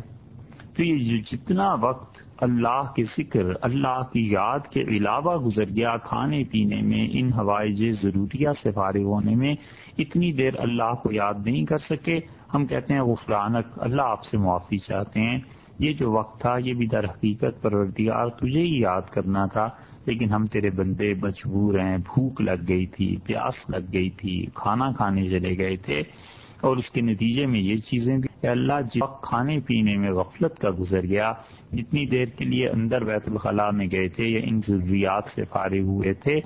تو یہ جتنا وقت اللہ کے ذکر، اللہ کی یاد کے علاوہ گزر گیا کھانے پینے میں، ان ہوائی ضروریات سے فارغ ہونے میں۔ اتنی دیر اللہ کو یاد نہیں کر سکے۔ ہم کہتے ہیں غفرانک اللہ آپ سے معافی چاہتے ہیں۔ یہ جو وقت تھا، یہ بھی در حقیقت پروردگار تجھے ہی یاد کرنا تھا۔ لیکن ہم تیرے بندے مجبور ہیں، بھوک لگ گئی تھی، پیاس لگ گئی تھی، کھانا کھانے چلے گئے تھے۔ اور اس کے نتیجے میں یہ چیزیں بھی کہ اللہ جب کھانے پینے میں غفلت کا گزر گیا، جتنی دیر کے لیے اندر بیت الخلاء میں گئے تھے یا ان ضروریات سے فارغ ہوئے تھے،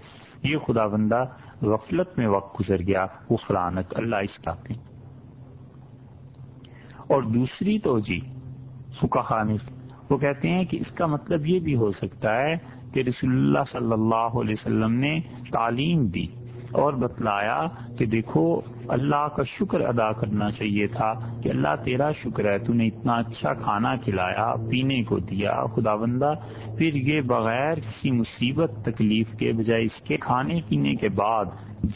یہ خدا بندہ غفلت میں وقت گزر گیا، وہ اللہ اس کا اور دوسری تو جی نے وہ کہتے ہیں کہ اس کا مطلب یہ بھی ہو سکتا ہے کہ رسول اللہ صلی اللہ علیہ وسلم نے تعلیم دی۔ اور بتلایا کہ دیکھو، اللہ کا شکر ادا کرنا چاہیے تھا کہ اللہ تیرا شکر ہے، تو نے اتنا اچھا کھانا کھلایا، پینے کو دیا خدا بندہ پھر یہ بغیر کسی مصیبت، تکلیف کے بجائے اس کے کھانے پینے کے بعد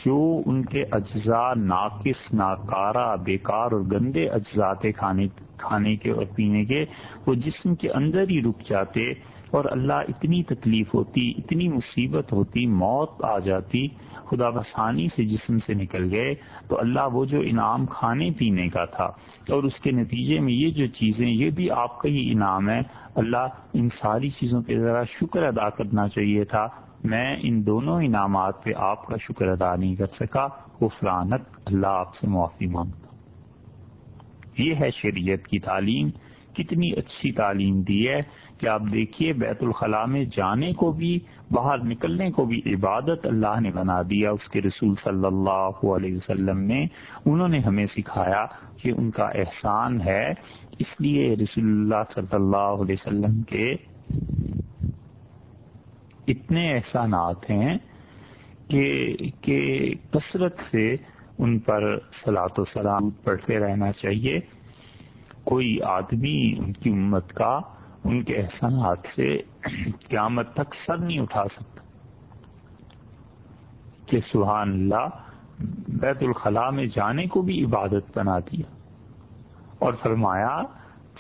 جو ان کے اجزاء ناقص، ناکارہ، بیکار اور گندے اجزاء تھے کھانے کھانے کے اور پینے کے، وہ جسم کے اندر ہی رک جاتے اور اللہ اتنی تکلیف ہوتی، اتنی مصیبت ہوتی، موت آ جاتی خدا بسانی سے جسم سے نکل گئے تو اللہ وہ جو انعام کھانے پینے کا تھا اور اس کے نتیجے میں یہ جو چیزیں، یہ بھی آپ کا ہی انعام ہے۔ اللہ ان ساری چیزوں پہ ذرا شکر ادا کرنا چاہیے تھا۔ میں ان دونوں انعامات پہ آپ کا شکر ادا نہیں کر سکا۔ وہ اللہ آپ سے معافی مانگتا۔ یہ ہے شریعت کی تعلیم۔ کتنی اچھی تعلیم دی ہے کہ آپ دیکھیے بیت الخلاء میں جانے کو بھی، باہر نکلنے کو بھی عبادت اللہ نے بنا دیا اس کے رسول صلی اللہ علیہ وسلم نے انہوں نے ہمیں سکھایا کہ ان کا احسان ہے۔ اس لیے رسول اللہ صلی اللہ علیہ وسلم کے اتنے احسانات ہیں کہ کثرت سے ان پر سلاط و سلام پڑھتے رہنا چاہیے۔ کوئی آدمی ان کی امت کا ان کے احسانات سے قیامت تک سر نہیں اٹھا سکتا کہ سبحان اللہ بیت الخلاء میں جانے کو بھی عبادت بنا دیا۔ اور فرمایا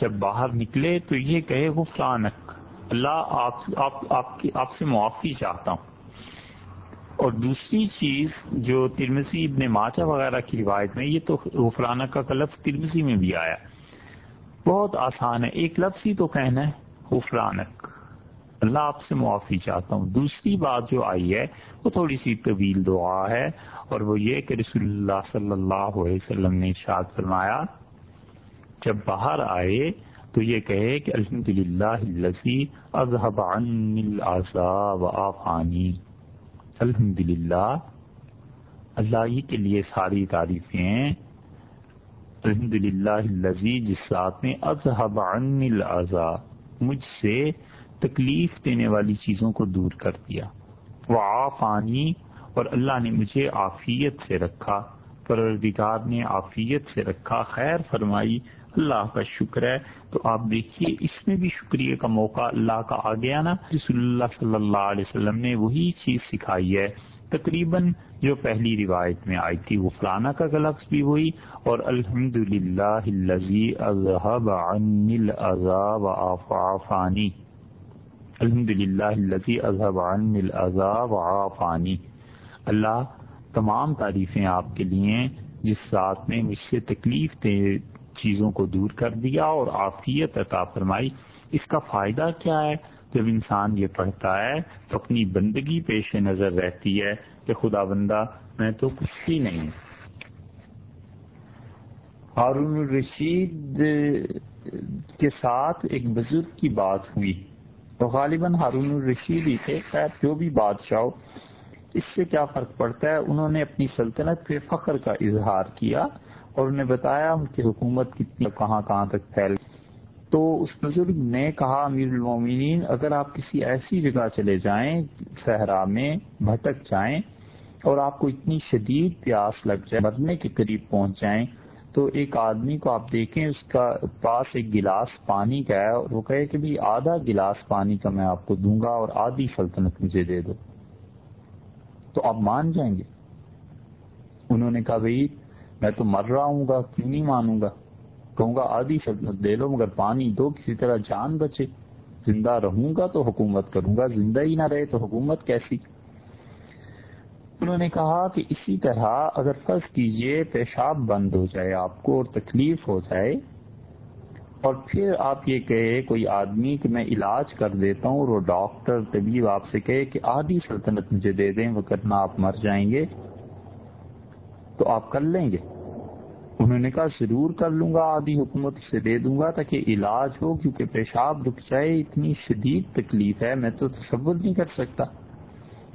جب باہر نکلے تو یہ کہے وہ فلانک اللہ آپ آپ, آپ, کی آپ سے معافی چاہتا ہوں۔ اور دوسری چیز جو ترمسی ابن ماچا وغیرہ کی روایت میں یہ تو غفرانہ کا لفظ ترمسی میں بھی آیا۔ بہت آسان ہے۔ ایک لفظ ہی تو کہنا ہے، غفرانک۔ اللہ آپ سے معافی چاہتا ہوں۔ دوسری بات جو آئی ہے، وہ تھوڑی سی طویل دعا ہے، اور وہ یہ کہ رسول اللہ صلی اللہ علیہ وسلم نے ارشاد فرمایا، جب باہر آئے تو یہ کہے کہ الحمد للہ اذهب عني آفانی۔ الحمد للہ اللہ ہی کے لیے ساری تعریفیں ہیں الحمد للہ جس ذات نے اذهب عني العذا مجھ سے تکلیف دینے والی چیزوں کو دور کر دیا۔ وہ آفانی اور اللہ نے مجھے عافیت سے رکھا۔ پروردگار نے عافیت سے رکھا۔ خیر فرمائی، اللہ کا شکر ہے۔ تو آپ دیکھیے، اس میں بھی شکریہ کا موقع، اللہ کا آ گیا نا رسول اللہ صلی اللہ علیہ وسلم نے وہی چیز سکھائی ہے۔ تقریباً جو پہلی روایت میں آئی تھی، وہ فلانا کا لفظ بھی وہی اور الحمد للہ الحمد للہ اللہ تمام تعریفیں آپ کے لیے جس ذات نے مجھ سے تکلیف چیزوں کو دور کر دیا اور آفیت عطا فرمائی۔ اس کا فائدہ کیا ہے؟ جب انسان یہ پڑھتا ہے تو اپنی بندگی پیش نظر رہتی ہے کہ خدا بندہ میں تو کچھ ہی نہیں۔ ہارون الرشید کے ساتھ ایک بزرگ کی بات ہوئی۔ تو غالباً ہارون الرشید ہی تھے۔ خیر، جو بھی بادشاہ، اس سے کیا فرق پڑتا ہے؟ انہوں نے اپنی سلطنت پہ فخر کا اظہار کیا اور انہیں بتایا ان کی حکومت کتنی، کہاں کہاں تک پھیل۔ تو اس بزرگ نے کہا امیر المومنین، اگر آپ کسی ایسی جگہ چلے جائیں، صحرا میں بھٹک جائیں اور آپ کو اتنی شدید پیاس لگ جائے، مرنے کے قریب پہنچ جائیں، تو ایک آدمی کو آپ دیکھیں، اس کا پاس ایک گلاس پانی کا ہے اور وہ کہے کہ بھی آدھا گلاس پانی کا میں آپ کو دوں گا اور آدھی سلطنت مجھے دے دو۔ تو آپ مان جائیں گے۔ انہوں نے کہا بھائی میں تو مر رہا ہوں گا، کیوں نہیں مانوں گا؟ کہوں گا آدھی دے لو، مگر پانی دو، کسی طرح جان بچے۔ زندہ رہوں گا تو حکومت کروں گا، زندہ ہی نہ رہے تو حکومت کیسی؟ انہوں نے کہا کہ اسی طرح اگر فرض کیجیے پیشاب بند ہو جائے، آپ کو اور تکلیف ہو جائے، اور پھر آپ یہ کہے کوئی آدمی کہ میں علاج کر دیتا ہوں اور وہ ڈاکٹر طبیب آپ سے کہے کہ آدھی سلطنت مجھے دے دیں وہ کرنا آپ مر جائیں گے، تو آپ کر لیں گے۔ انہوں نے کہا، ضرور کر لوں گا، آدھی حکومت سے دے دوں گا تاکہ علاج ہو، کیونکہ پیشاب رک جائے، اتنی شدید تکلیف ہے، میں تو تصور نہیں کر سکتا.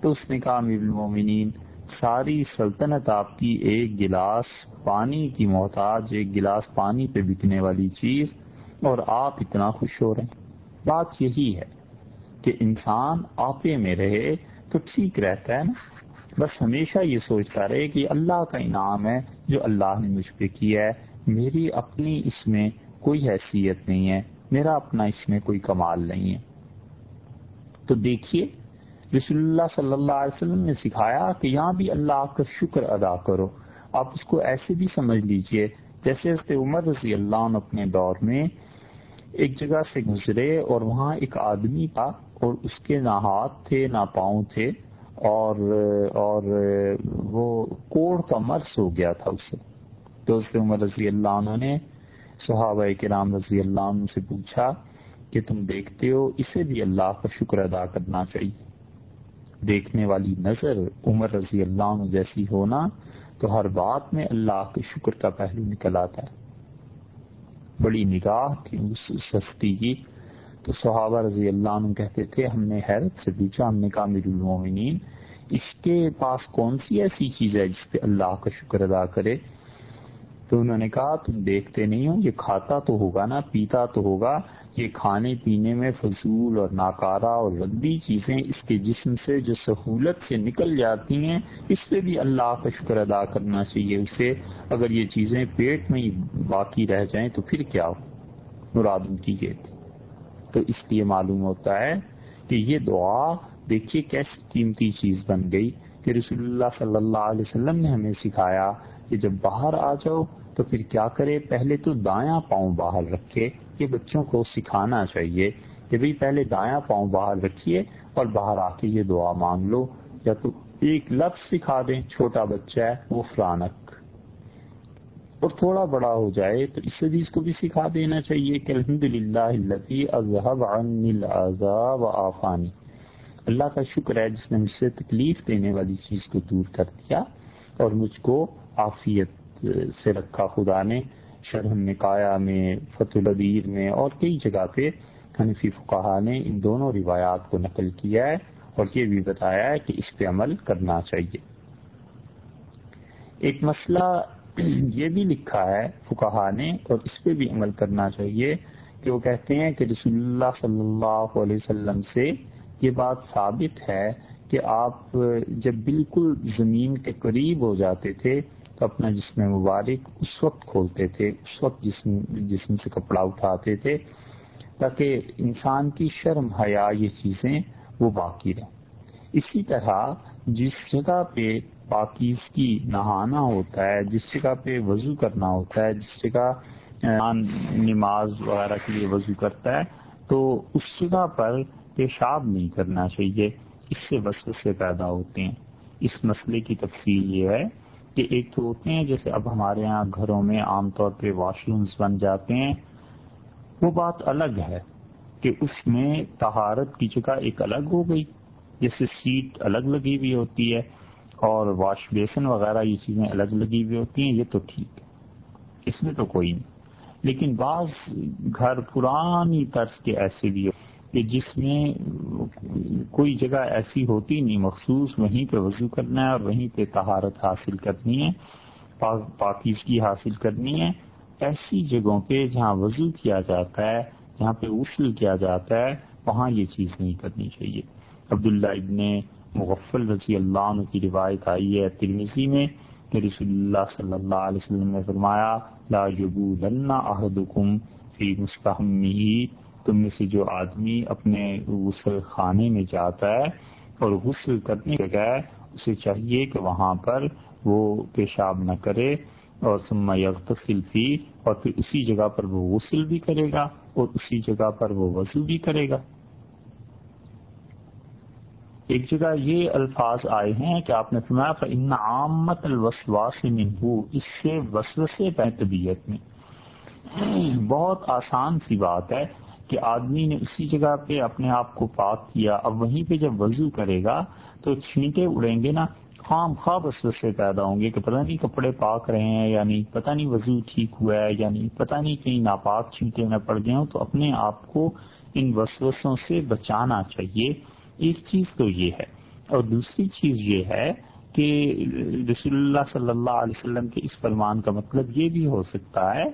تو اس نے کہا، امیر المومنین، ساری سلطنت آپ کی ایک گلاس پانی کی محتاج، ایک گلاس پانی پہ بکنے والی چیز، اور آپ اتنا خوش ہو رہے ہیں. بات یہی ہے کہ انسان آپے میں رہے تو ٹھیک رہتا ہے نا؟ بس ہمیشہ یہ سوچتا رہے کہ اللہ کا انعام ہے جو اللہ نے مجھ پہ کیا ہے، میری اپنی اس میں کوئی حیثیت نہیں ہے، میرا اپنا اس میں کوئی کمال نہیں ہے۔ تو دیکھیے، رسول اللہ صلی اللہ علیہ وسلم نے سکھایا کہ یہاں بھی اللہ کا شکر ادا کرو۔ آپ اس کو ایسے بھی سمجھ لیجیے، جیسے عمر رضی اللہ عنہ اپنے دور میں ایک جگہ سے گزرے اور وہاں ایک آدمی تھا اور اس کے نہ ہاتھ تھے، نہ پاؤں تھے۔ اور اور وہ کوڑ کا مرض ہو گیا تھا اسے تو اس عمر رضی اللہ عنہ نے صحابہ کے رام رضی اللہ عنہ سے پوچھا کہ تم دیکھتے ہو، اسے بھی اللہ کا شکر ادا کرنا چاہیے۔ دیکھنے والی نظر عمر رضی اللہ عنہ جیسی ہونا تو ہر بات میں اللہ کے شکر کا پہلو نکل آتا ہے۔ بڑی نگاہ تھی اس سستی کی۔ تو صحابہ رضی اللہ عنہ کہتے تھے، ہم نے حیرت سے پوچھا، ہم نے کہا میر المومنین اس کے پاس کون سی ایسی چیز ہے جس پہ اللہ کا شکر ادا کرے؟ تو انہوں نے کہا، تم دیکھتے نہیں ہو، یہ کھاتا تو ہوگا نا، پیتا تو ہوگا، یہ کھانے پینے میں فضول اور ناکارہ اور ردی چیزیں اس کے جسم سے جو سہولت سے نکل جاتی ہیں، اس پہ بھی اللہ کا شکر ادا کرنا چاہیے اسے۔ اگر یہ چیزیں پیٹ میں ہی باقی رہ جائیں تو پھر کیا؟ ہو مراد ان کی یہ تھی۔ تو اس لیے معلوم ہوتا ہے کہ یہ دعا دیکھیے کیسی قیمتی چیز بن گئی کہ رسول اللہ صلی اللہ علیہ وسلم نے ہمیں سکھایا کہ جب باہر آ جاؤ تو پھر کیا کرے؟ پہلے تو دایاں پاؤں باہر رکھے یہ بچوں کو سکھانا چاہیے کہ بھئی پہلے دایاں پاؤں باہر رکھیے اور باہر آ کے یہ دعا مانگ لو، یا تو ایک لفظ سکھا دیں، چھوٹا بچہ ہے، وہ فرانک اور تھوڑا بڑا ہو جائے تو اس حدیث کو بھی سکھا دینا چاہیے کہ الحمد للہ و آفانی۔ اللہ کا شکر ہے جس نے مجھ سے تکلیف دینے والی چیز کو دور کر دیا اور مجھ کو عافیت سے رکھا۔ خدا نے شرح نکایا میں، فتح البیر میں اور کئی جگہ پہ حنفی فقہ نے ان دونوں روایات کو نقل کیا ہے اور یہ بھی بتایا ہے کہ اس پہ عمل کرنا چاہیے۔ ایک مسئلہ یہ بھی لکھا ہے فکہ نے اور اس پہ بھی عمل کرنا چاہیے کہ وہ کہتے ہیں کہ رسول اللہ صلی اللہ علیہ وسلم سے یہ بات ثابت ہے کہ آپ جب بالکل زمین کے قریب ہو جاتے تھے تو اپنا جسم مبارک اس وقت کھولتے تھے، اس وقت جسم جسم سے کپڑا اٹھاتے تھے، تاکہ انسان کی شرم، حیا، یہ چیزیں وہ باقی رہیں۔ اسی طرح جس جگہ پہ پاکیزگی نہانا ہوتا ہے، جس جگہ پہ وضو کرنا ہوتا ہے، جس جگہ نماز وغیرہ کے لیے وضو کرتا ہے، تو اس جگہ پر پیشاب نہیں کرنا چاہیے۔ اس سے وسوسے پیدا ہوتے ہیں۔ اس مسئلے کی تفصیل یہ ہے کہ ایک تو ہوتے ہیں، جیسے اب ہمارے ہاں گھروں میں عام طور پہ واش رومز بن جاتے ہیں۔ وہ بات الگ ہے کہ اس میں تہارت کی جگہ ایک الگ ہو گئی۔ جیسے سیٹ الگ لگی ہوئی ہوتی ہے اور واش بیسن وغیرہ یہ چیزیں الگ لگی ہوئی ہوتی ہیں، یہ تو ٹھیک ہے۔ اس میں تو کوئی نہیں۔ لیکن بعض گھر پرانی طرز کے ایسے بھی کہ جس میں کوئی جگہ ایسی ہوتی نہیں، مخصوص وہیں پہ وضو کرنا ہے اور وہیں پہ تہارت حاصل کرنی ہے پاکیزگی حاصل کرنی ہے۔ ایسی جگہوں پہ جہاں وضو کیا جاتا ہے، جہاں پہ غسل کیا جاتا ہے، وہاں یہ چیز نہیں کرنی چاہیے۔ عبداللہ ابن مغفل رضی اللہ عنہ کی روایت آئی ہے ترمیزی میں کہ رسول اللہ صلی اللہ علیہ وسلم نے فرمایا، لا احدکم فی مستحمی تم میں سے جو آدمی اپنے غسل خانے میں جاتا ہے اور غسل کرنے لگا ہے اسے چاہیے کہ وہاں پر وہ پیشاب نہ کرے، اور ثم یغتسل فی، اور پھر اسی جگہ پر وہ غسل بھی کرے گا اور اسی جگہ پر وہ وضو بھی کرے گا۔ ایک جگہ یہ الفاظ آئے ہیں کہ آپ نے فرمایا ان عامت الوسواس منہو اس سے وسوسے پہ طبیعت میں۔ بہت آسان سی بات ہے کہ آدمی نے اسی جگہ پہ اپنے آپ کو پاک کیا، اب وہیں پہ جب وضو کرے گا تو چھینٹے اڑیں گے نا، خام خواہ بس سے پیدا ہوں گے کہ پتہ نہیں کپڑے پاک رہے ہیں یا نہیں، پتہ نہیں وضو ٹھیک ہوا ہے یا نہیں، پتہ نہیں کہیں ناپاک چھینٹے نہ پڑ گئے ہوں تو اپنے آپ کو ان وسوسوں سے بچانا چاہیے۔ ایک چیز تو یہ ہے۔ اور دوسری چیز یہ ہے کہ رسول اللہ صلی اللہ علیہ وسلم کے اس فرمان کا مطلب یہ بھی ہو سکتا ہے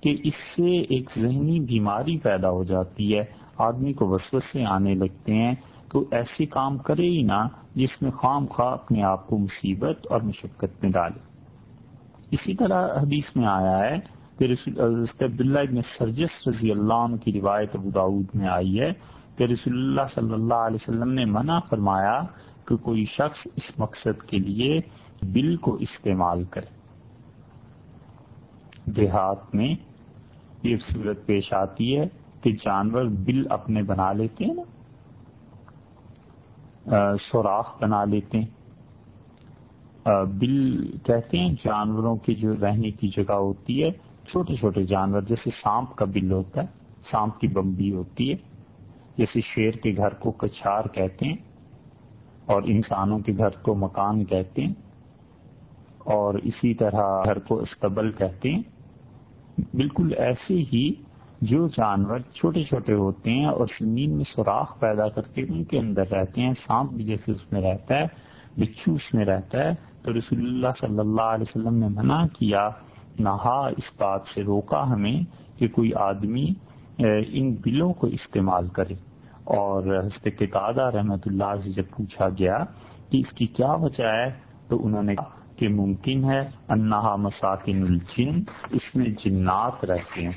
کہ اس سے ایک ذہنی بیماری پیدا ہو جاتی ہے، آدمی کو وسوسے آنے لگتے ہیں، تو ایسے کام کرے ہی نہ جس میں خام خواہ اپنے آپ کو مصیبت اور مشقت میں ڈالے۔ اسی طرح حدیث میں آیا ہے کہ عبداللہ ابن سرجس رضی اللہ عنہ کی روایت ابو داود میں آئی ہے۔ کہ رسول اللہ صلی اللہ علیہ وسلم نے منع فرمایا کہ کوئی شخص اس مقصد کے لیے بل کو استعمال کرے۔ دیہات میں یہ صورت پیش آتی ہے کہ جانور بل اپنے بنا لیتے ہیں نا۔ سوراخ بنا لیتے ہیں۔ بل کہتے ہیں جانوروں کی جو رہنے کی جگہ ہوتی ہے، چھوٹے چھوٹے جانور، جیسے سانپ کا بل ہوتا ہے، سانپ کی بمبی ہوتی ہے۔ جیسے شیر کے گھر کو کچھار کہتے ہیں اور انسانوں کے گھر کو مکان کہتے ہیں اور اسی طرح گھر کو استبل کہتے ہیں۔ بالکل ایسے ہی جو جانور چھوٹے چھوٹے ہوتے ہیں اور زمین میں سوراخ پیدا کر کے ان کے اندر رہتے ہیں۔ سانپ بھی جیسے اس میں رہتا ہے، بچھو اس میں رہتا ہے۔ تو رسول اللہ صلی اللہ علیہ وسلم نے منع کیا، نہا اس بات سے، روکا ہمیں کہ کوئی آدمی ان بلوں کو استعمال کرے۔ اور حضرت قطادہ رحمت اللہ سے جب پوچھا گیا کہ اس کی کیا وجہ ہے، تو انہوں نے کہا کہ ممکن ہے، انہا مساکن الجن، اس میں جنات رہتے ہیں۔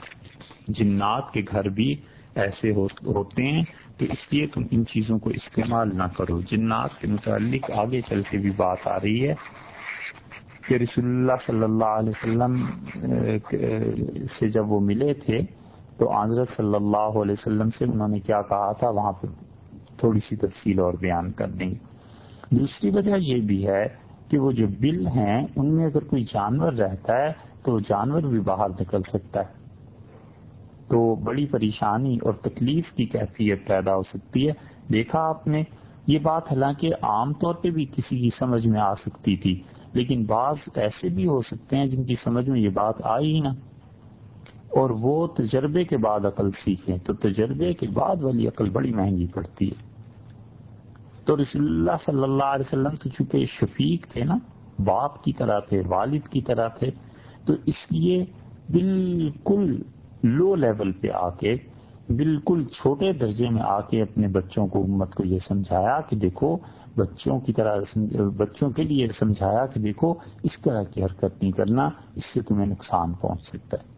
جنات کے گھر بھی ایسے ہوتے ہیں تو اس لیے تم ان چیزوں کو استعمال نہ کرو۔ جنات کے متعلق آگے چل کے بھی بات آ رہی ہے کہ رسول اللہ صلی اللہ علیہ وسلم سے جب وہ ملے تھے تو حضرت صلی اللہ علیہ وسلم سے انہوں نے کیا کہا تھا وہاں پہ تھوڑی سی تفصیل اور بیان کر دیں گے دوسری وجہ یہ بھی ہے کہ وہ جو بل ہیں، ان میں اگر کوئی جانور رہتا ہے تو وہ جانور بھی باہر نکل سکتا ہے۔ تو بڑی پریشانی اور تکلیف کی کیفیت پیدا ہو سکتی ہے۔ دیکھا آپ نے، یہ بات حالانکہ عام طور پہ بھی کسی کی سمجھ میں آ سکتی تھی، لیکن بعض ایسے بھی ہو سکتے ہیں جن کی سمجھ میں یہ بات آئی ہی نہ۔ اور وہ تجربے کے بعد عقل سیکھیں۔ تو تجربے کے بعد والی عقل بڑی مہنگی پڑتی ہے۔ تو رسول اللہ صلی اللہ علیہ وسلم تو چونکہ شفیق تھے نا، باپ کی طرح تھے، والد کی طرح تھے، تو اس لیے بالکل لو لیول پہ آ کے، بالکل چھوٹے درجے میں آ کے اپنے بچوں کو، امت کو یہ سمجھایا کہ دیکھو، بچوں کی طرح بچوں کے لیے سمجھایا کہ دیکھو، اس طرح کی حرکت نہیں کرنا، اس سے تمہیں نقصان پہنچ سکتا ہے۔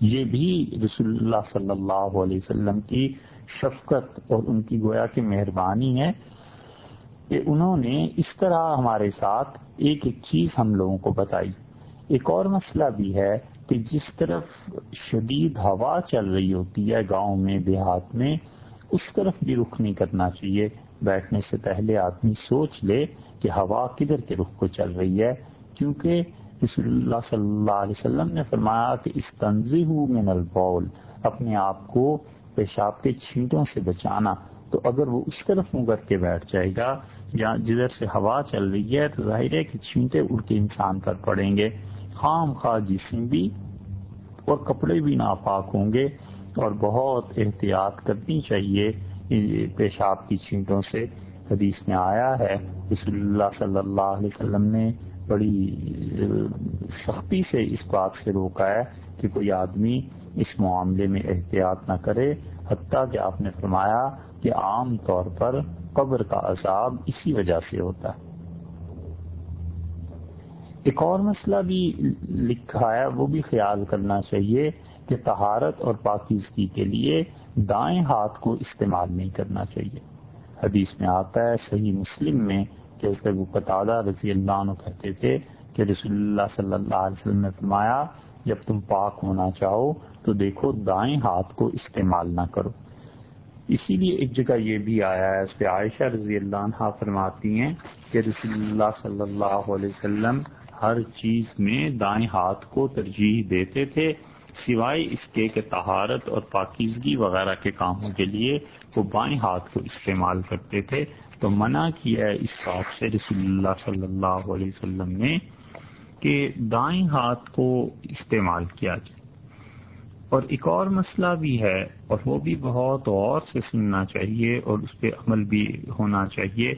یہ بھی رسول اللہ صلی اللہ علیہ وسلم کی شفقت اور ان کی گویا کی مہربانی ہے کہ انہوں نے اس طرح ہمارے ساتھ ایک ایک چیز ہم لوگوں کو بتائی۔ ایک اور مسئلہ بھی ہے کہ جس طرف شدید ہوا چل رہی ہوتی ہے گاؤں میں، دیہات میں، اس طرف بھی رخ نہیں کرنا چاہیے۔ بیٹھنے سے پہلے آدمی سوچ لے کہ ہوا کدھر کے رخ کو چل رہی ہے، کیونکہ رسول اللہ صلی اللہ علیہ وسلم نے فرمایا کہ اس تنظی ہوں میں نل اپنے آپ کو پیشاب کے چھینٹوں سے بچانا۔ تو اگر وہ اس طرف منہ کر کے بیٹھ جائے گا، یا جدھر سے ہوا چل رہی ہے، تو ظاہر ہے کہ چھینٹے اڑ کے انسان پر پڑیں گے۔ خام خواہ جسم بھی اور کپڑے بھی ناپاک ہوں گے اور بہت احتیاط کرنی چاہیے پیشاب کی چھینٹوں سے۔ حدیث میں آیا ہے، رسول اللہ صلی اللہ علیہ وسلم نے بڑی سختی سے اس بات سے روکا ہے کہ کوئی آدمی اس معاملے میں احتیاط نہ کرے۔ حتیٰ کہ آپ نے فرمایا کہ عام طور پر قبر کا عذاب اسی وجہ سے ہوتا ہے۔ ایک اور مسئلہ بھی لکھا ہے، وہ بھی خیال کرنا چاہیے کہ تہارت اور پاکیزگی کے لیے دائیں ہاتھ کو استعمال نہیں کرنا چاہیے۔ حدیث میں آتا ہے، صحیح مسلم میں کہ اس وہ قطادہ رضی اللہ عنہ کہتے تھے کہ رسول اللہ صلی اللہ علیہ وسلم نے فرمایا، جب تم پاک ہونا چاہو تو دیکھو، دائیں ہاتھ کو استعمال نہ کرو۔ اسی لیے ایک جگہ یہ بھی آیا ہے، اس پہ عائشہ رضی اللہ عنہ فرماتی ہیں کہ رسول اللہ صلی اللہ علیہ وسلم ہر چیز میں دائیں ہاتھ کو ترجیح دیتے تھے، سوائے اس کے کہ طہارت اور پاکیزگی وغیرہ کے کاموں کے لیے وہ بائیں ہاتھ کو استعمال کرتے تھے۔ تو منع کیا ہے اس بات سے رسول اللہ صلی اللہ علیہ وسلم نے کہ دائیں ہاتھ کو استعمال کیا جائے۔ اور ایک اور مسئلہ بھی ہے اور وہ بھی بہت غور سے سننا چاہیے اور اس پہ عمل بھی ہونا چاہیے۔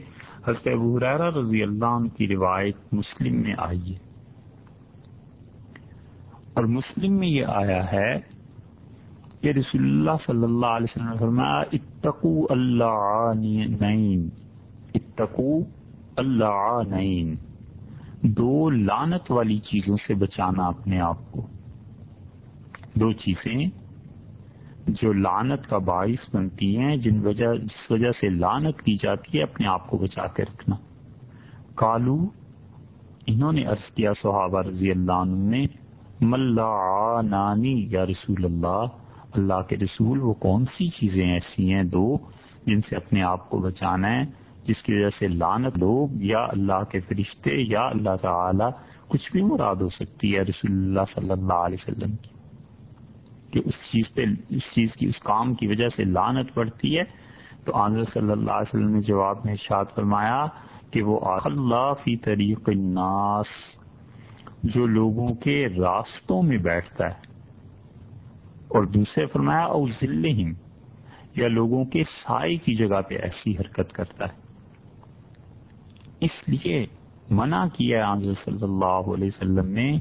حضرت ابو رضی اللہ عنہ کی روایت مسلم میں آئی ہے۔ اور مسلم میں یہ آیا ہے کہ رسول اللہ صلی اللہ علیہ وسلم نے فرمایا اتقو اللہ نعین اتقو اللہ نعین دو لانت والی چیزوں سے بچانا اپنے آپ کو۔ دو چیزیں جو لانت کا باعث بنتی ہیں، جن وجہ، جس وجہ سے لانت کی جاتی ہے، اپنے آپ کو بچا کے رکھنا۔ کالو انہوں نے عرض کیا، صحابہ رضی اللہ عنہ نے ملا نانی یا رسول اللہ؟ اللہ کے رسول، وہ کون سی چیزیں ایسی ہیں دو جن سے اپنے آپ کو بچانا ہے؟ جس کی وجہ سے لانت لوگ یا اللہ کے فرشتے یا اللہ تعالی کچھ بھی مراد ہو سکتی ہے رسول اللہ صلی اللہ علیہ وسلم کی، کہ اس چیز پہ، اس چیز کی، اس کام کی وجہ سے لانت پڑتی ہے۔ تو آنظر صلی اللہ علیہ وسلم نے جواب میں ارشاد فرمایا کہ وہ اللہ فی طریق الناس، جو لوگوں کے راستوں میں بیٹھتا ہے۔ اور دوسرے فرمایا اور ذلہم، یا لوگوں کے سائے کی جگہ پہ ایسی حرکت کرتا ہے۔ اس لیے منع کیا آنظر صلی اللہ علیہ وسلم نے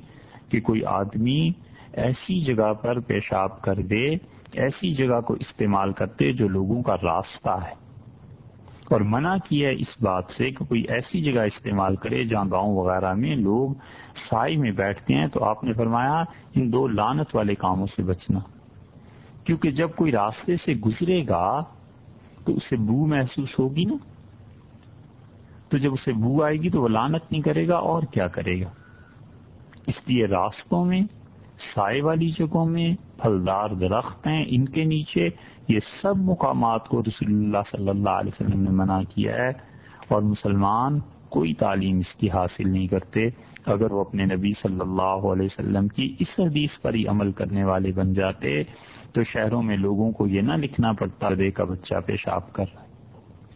کہ کوئی آدمی ایسی جگہ پر پیشاب کر دے، ایسی جگہ کو استعمال کرتے جو لوگوں کا راستہ ہے۔ اور منع کیا اس بات سے کہ کوئی ایسی جگہ استعمال کرے جہاں گاؤں وغیرہ میں لوگ سائی میں بیٹھتے ہیں۔ تو آپ نے فرمایا ان دو لانت والے کاموں سے بچنا۔ کیونکہ جب کوئی راستے سے گزرے گا تو اسے بو محسوس ہوگی نا۔ تو جب اسے بو آئے گی تو وہ لانت نہیں کرے گا اور کیا کرے گا؟ اس لیے راستوں میں، سائے والی جگہوں میں، پھلدار درخت ہیں ان کے نیچے، یہ سب مقامات کو رسول اللہ صلی اللہ علیہ وسلم نے منع کیا ہے اور مسلمان کوئی تعلیم اس کی حاصل نہیں کرتے اگر وہ اپنے نبی صلی اللہ علیہ وسلم کی اس حدیث پر ہی عمل کرنے والے بن جاتے تو شہروں میں لوگوں کو یہ نہ لکھنا پڑتا دے کا بچہ پیشاب کر رہا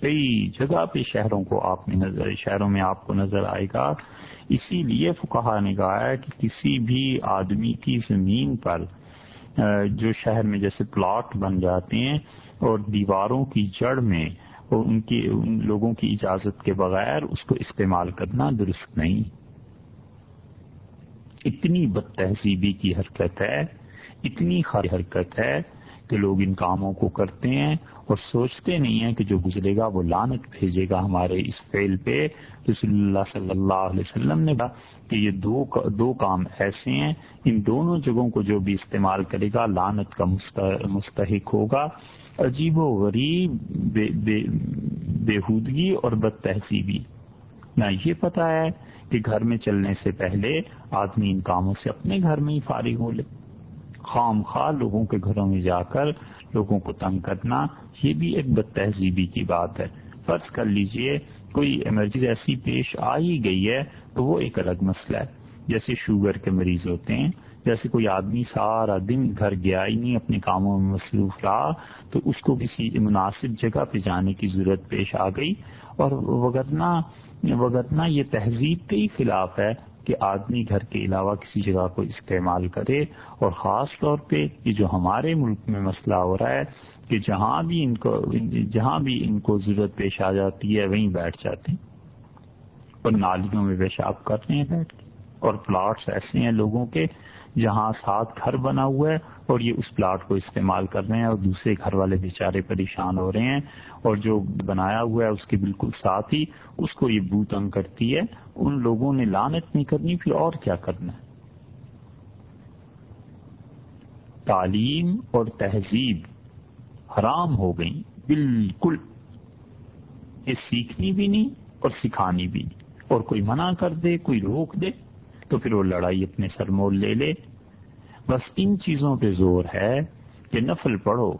کئی جگہ پہ شہروں کو آپ میں نظر، شہروں میں آپ کو نظر آئے گا۔ اسی لیے فکہ نے کہا ہے کہ کسی بھی آدمی کی زمین پر جو شہر میں جیسے پلاٹ بن جاتے ہیں اور دیواروں کی جڑ میں اور ان کی، ان لوگوں کی اجازت کے بغیر اس کو استعمال کرنا درست نہیں۔ اتنی بد تہذیبی کی حرکت ہے، اتنی خر حرکت ہے کہ لوگ ان کاموں کو کرتے ہیں اور سوچتے نہیں ہیں کہ جو گزرے گا وہ لانت بھیجے گا ہمارے اس فیل پہ۔ رسول اللہ صلی اللہ علیہ وسلم نے کہا کہ یہ دو دو کام ایسے ہیں۔ ان دونوں جگہوں کو جو بھی استعمال کرے گا لانت کا مستحق ہوگا۔ عجیب و غریب، بے بے، بےحودگی اور بد تہذیبی نہ یہ پتا ہے کہ گھر میں چلنے سے پہلے آدمی ان کاموں سے اپنے گھر میں ہی فارغ ہو لے۔ خام خواہ لوگوں کے گھروں میں جا کر لوگوں کو تنگ کرنا، یہ بھی ایک بد تہذیبی کی بات ہے۔ فرض کر لیجیے، کوئی ایمرجنسی ایسی پیش آ ہی گئی ہے تو وہ ایک الگ مسئلہ ہے۔ جیسے شوگر کے مریض ہوتے ہیں، جیسے کوئی آدمی سارا دن گھر گیا ہی نہیں، اپنے کاموں میں مصروف رہا، تو اس کو کسی مناسب جگہ پہ جانے کی ضرورت پیش آ گئی۔ اور وگرنا وگرنا یہ تہذیب کے ہی خلاف ہے۔ کہ آدمی گھر کے علاوہ کسی جگہ کو استعمال کرے اور خاص طور پہ یہ جو ہمارے ملک میں مسئلہ ہو رہا ہے کہ جہاں بھی ان کو، جہاں بھی ان کو ضرورت پیش آ جاتی ہے، وہیں بیٹھ جاتے ہیں اور نالیوں میں پیشاب کر رہے ہیں بیٹھ کے اور پلاٹس ایسے ہیں لوگوں کے جہاں ساتھ گھر بنا ہوا ہے اور یہ اس پلاٹ کو استعمال کر رہے ہیں اور دوسرے گھر والے بیچارے پریشان ہو رہے ہیں اور جو بنایا ہوا ہے اس کے بالکل ساتھ ہی اس کو یہ بو تنگ کرتی ہے۔ ان لوگوں نے لانت نہیں کرنی، پھر اور کیا کرنا ہے؟ تعلیم اور تہذیب حرام ہو گئی بالکل۔ یہ سیکھنی بھی نہیں اور سکھانی بھی نہیں۔ اور کوئی منع کر دے، کوئی روک دے۔ تو پھر وہ لڑائی اپنے سر مول لے لے۔ بس ان چیزوں پہ زور ہے کہ نفل پڑھو،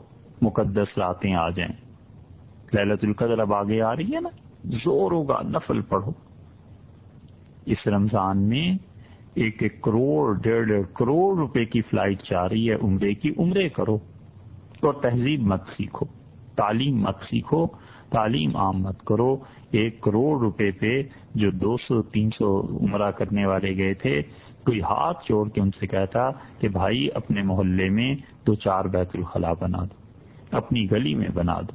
مقدس راتیں آ جائیں۔ للت القدر اب آگے آ رہی ہے نا، زور ہوگا، نفل پڑھو۔ اس رمضان میں ایک ایک کروڑ، ڈیڑھ ڈیڑھ کروڑ روپے کی فلائٹ چاہ رہی ہے، عمرے کی، عمرے کرو۔ اور تہذیب مت سیکھو، تعلیم مت سیکھو۔ تعلیم عام مت کرو۔ ایک کروڑ روپے پہ جو دو سو، تین سو عمرہ کرنے والے گئے تھے، کوئی ہاتھ چھوڑ کے ان سے کہتا کہ بھائی اپنے محلے میں دو چار بیت الخلاء بنا دو، اپنی گلی میں بنا دو۔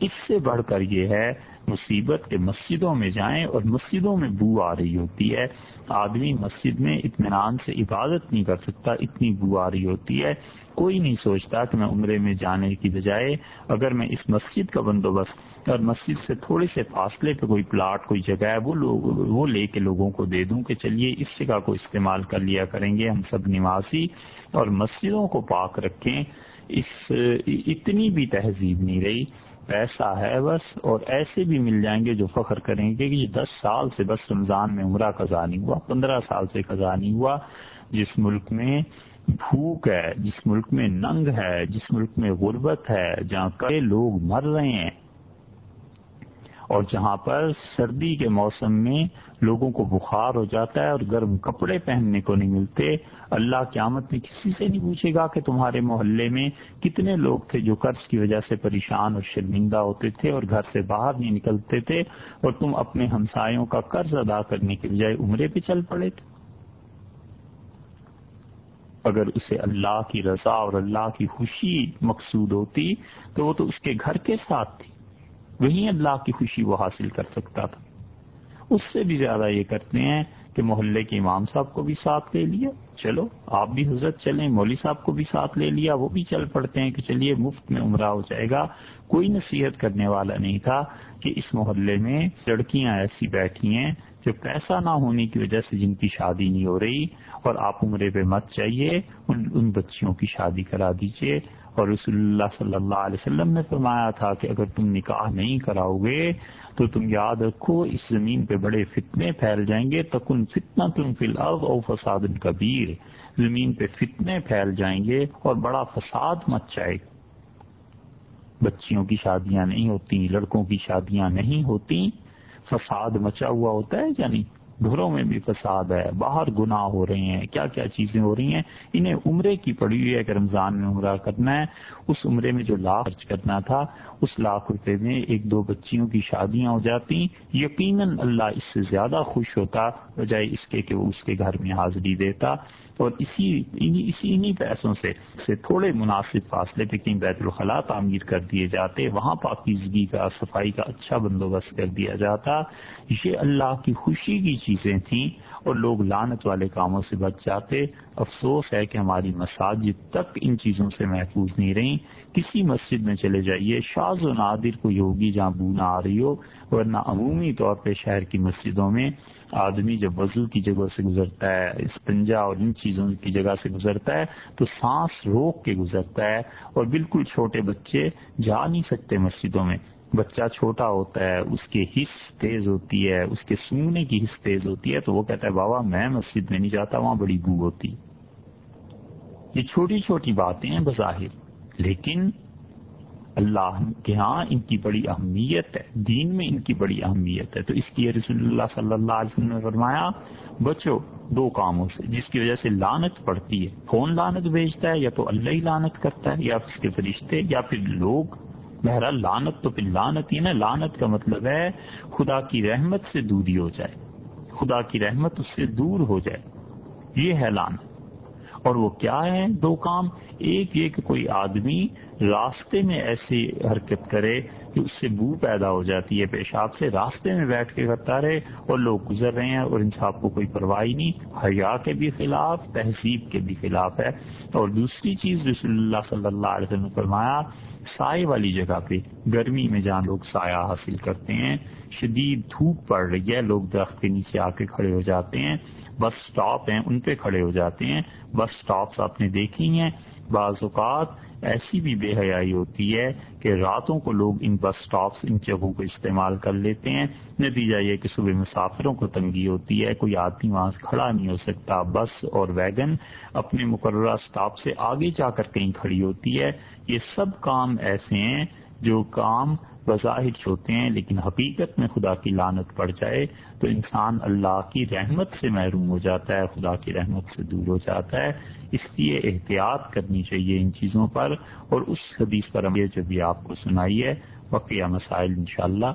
اس سے بڑھ کر یہ ہے مصیبت کے مسجدوں میں جائیں اور مسجدوں میں بو آ رہی ہوتی ہے، آدمی مسجد میں اطمینان سے عبادت نہیں کر سکتا، اتنی بو آ رہی ہوتی ہے۔ کوئی نہیں سوچتا کہ میں عمرے میں جانے کی بجائے اگر میں اس مسجد کا بندوبست اور مسجد سے تھوڑے سے فاصلے پہ کوئی پلاٹ، کوئی جگہ ہے، وہ لوگ، وہ لے کے لوگوں کو دے دوں کہ چلیے اس جگہ کو استعمال کر لیا کریں گے ہم سب نواسی اور مسجدوں کو پاک رکھیں۔ اس، اتنی بھی تہذیب نہیں رہی۔ پیسہ ہے بس، اور ایسے بھی مل جائیں گے جو فخر کریں گے کہ یہ دس سال سے بس رمضان میں عمرہ قضا نہیں ہوا، پندرہ سال سے قضا نہیں ہوا، جس ملک میں بھوک ہے، جس ملک میں ننگ ہے، جس ملک میں غربت ہے، جہاں کئی لوگ مر رہے ہیں۔ اور جہاں پر سردی کے موسم میں لوگوں کو بخار ہو جاتا ہے اور گرم کپڑے پہننے کو نہیں ملتے، اللہ قیامت میں کسی سے نہیں پوچھے گا کہ تمہارے محلے میں کتنے لوگ تھے جو قرض کی وجہ سے پریشان اور شرمندہ ہوتے تھے اور گھر سے باہر نہیں نکلتے تھے اور تم اپنے ہمسایوں کا قرض ادا کرنے کے بجائے عمرے پہ چل پڑے تھے؟ اگر اسے اللہ کی رضا اور اللہ کی خوشی مقصود ہوتی تو وہ تو اس کے گھر کے ساتھ تھی۔ وہیں اللہ کی خوشی وہ حاصل کر سکتا تھا۔ اس سے بھی زیادہ یہ کرتے ہیں کہ محلے کے امام صاحب کو بھی ساتھ لے لیا۔ چلو، آپ بھی حضرت چلیں، مولوی صاحب کو بھی ساتھ لے لیا۔ وہ بھی چل پڑتے ہیں کہ چلیے، مفت میں عمرہ ہو جائے گا۔ کوئی نصیحت کرنے والا نہیں تھا کہ اس محلے میں لڑکیاں ایسی بیٹھی ہیں جو پیسہ نہ ہونے کی وجہ سے جن کی شادی نہیں ہو رہی اور آپ عمرے پہ مت چاہیے ان ان بچیوں کی شادی کرا دیجیے اور رسول اللہ صلی اللہ علیہ وسلم نے فرمایا تھا کہ اگر تم نکاح نہیں کراؤ گے تو تم یاد رکھو اس زمین پہ بڑے فتنے پھیل جائیں گے، تکن فتنا تم فی الارض او فساد کبیر۔ زمین پہ فتنے پھیل جائیں گے اور بڑا فساد مچ جائے گا۔ بچیوں کی شادیاں نہیں ہوتی لڑکوں کی شادیاں نہیں ہوتی فساد مچا ہوا ہوتا ہے یا نہیں؟ گھروں میں بھی فساد ہے، باہر گناہ ہو رہے ہیں، کیا کیا چیزیں ہو رہی ہیں؟ انہیں عمرے کی پڑی ہوئی ہے کہ رمضان میں عمرہ کرنا ہے۔ اس عمرے میں جو لاکھ خرچ کرنا تھا، اس لاکھ روپے میں ایک دو بچیوں کی شادیاں ہو جاتی۔ یقیناً اللہ اس سے زیادہ خوش ہوتا، بجائے اس کے کہ وہ اس کے گھر میں حاضری دیتا۔ اور اسی اسی انہی پیسوں سے سے تھوڑے مناسب فاصلے پہ کہیں بیت الخلاء تعمیر کر دیے جاتے، وہاں پاکیزگی کا، صفائی کا اچھا بندوبست کر دیا جاتا۔ یہ اللہ کی خوشی کی چیزیں تھیں۔ اور لوگ لانت والے کاموں سے بچ جاتے۔ افسوس ہے کہ ہماری مساجد تک ان چیزوں سے محفوظ نہیں رہی کسی مسجد میں چلے جائیے، شاز و نادر کوئی ہوگی جہاں بونا آ رہی ہو، ورنہ عمومی طور پہ شہر کی مسجدوں میں آدمی جب وضو کی جگہ سے گزرتا ہے، اسپنجا اور ان چیزوں کی جگہ سے گزرتا ہے، تو سانس روک کے گزرتا ہے۔ اور بالکل چھوٹے بچے جا نہیں سکتے مسجدوں میں۔ بچہ چھوٹا ہوتا ہے، اس کی حص تیز ہوتی ہے، اس کے سونگنے کی حص تیز ہوتی ہے، تو وہ کہتا ہے، بابا، میں مسجد میں نہیں جاتا، وہاں بڑی بو ہوتی یہ چھوٹی چھوٹی باتیں ہیں بظاہر، لیکن اللہ کے ہاں ان کی بڑی اہمیت ہے، دین میں ان کی بڑی اہمیت ہے۔ تو اس لیے رسول اللہ صلی اللہ علیہ وسلم نے فرمایا، بچو، دو کاموں سے، جس کی وجہ سے لانت پڑتی ہے۔ کون لانت بھیجتا ہے؟ یا تو اللہ ہی لانت کرتا ہے، یا اس کے فرشتے، یا پھر لوگ۔ بہرحال لانت تو پھر لانت ہی نا لانت کا مطلب ہے خدا کی رحمت سے دوری ہو جائے۔ خدا کی رحمت اس سے دور ہو جائے۔ یہ ہے لانت اور وہ کیا ہے دو کام۔ ایک یہ کہ کوئی آدمی راستے میں ایسی حرکت کرے کہ اس سے بو پیدا ہو جاتی ہے پیشاب سے، راستے میں بیٹھ کے کرتا رہے اور لوگ گزر رہے ہیں اور انصاف کو کوئی پرواہ نہیں۔ حیا کے بھی خلاف، تہذیب کے بھی خلاف ہے۔ اور دوسری چیز، رسول اللہ صلی اللہ علیہ وسلم نے فرمایا، سائے والی جگہ پہ، گرمی میں جہاں لوگ سایہ حاصل کرتے ہیں، شدید دھوپ پڑ رہی ہے، لوگ درخت کے نیچے آ کے کھڑے ہو جاتے ہیں۔ بس سٹاپ ہیں، ان پہ کھڑے ہو جاتے ہیں۔ بس سٹاپس آپ نے دیکھی ہیں۔ بعض اوقات ایسی بھی بے حیائی ہوتی ہے کہ راتوں کو لوگ ان بس سٹاپس، ان جگہوں کو استعمال کر لیتے ہیں۔ نتیجہ یہ کہ صبح مسافروں کو تنگی ہوتی ہے، کوئی آدمی وہاں کھڑا نہیں ہو سکتا۔ بس اور ویگن اپنے مقررہ سٹاپ سے آگے جا کر کہیں کھڑی ہوتی ہے۔ یہ سب کام ایسے ہیں جو کام بظاہر ہوتے ہیں، لیکن حقیقت میں خدا کی لانت پڑ جائے تو انسان اللہ کی رحمت سے محروم ہو جاتا ہے، خدا کی رحمت سے دور ہو جاتا ہے۔ اس لیے احتیاط کرنی چاہیے ان چیزوں پر۔ اور اس حدیث پر ہم جو بھی آپ کو سنائی ہے، وقیہ مسائل انشاءاللہ۔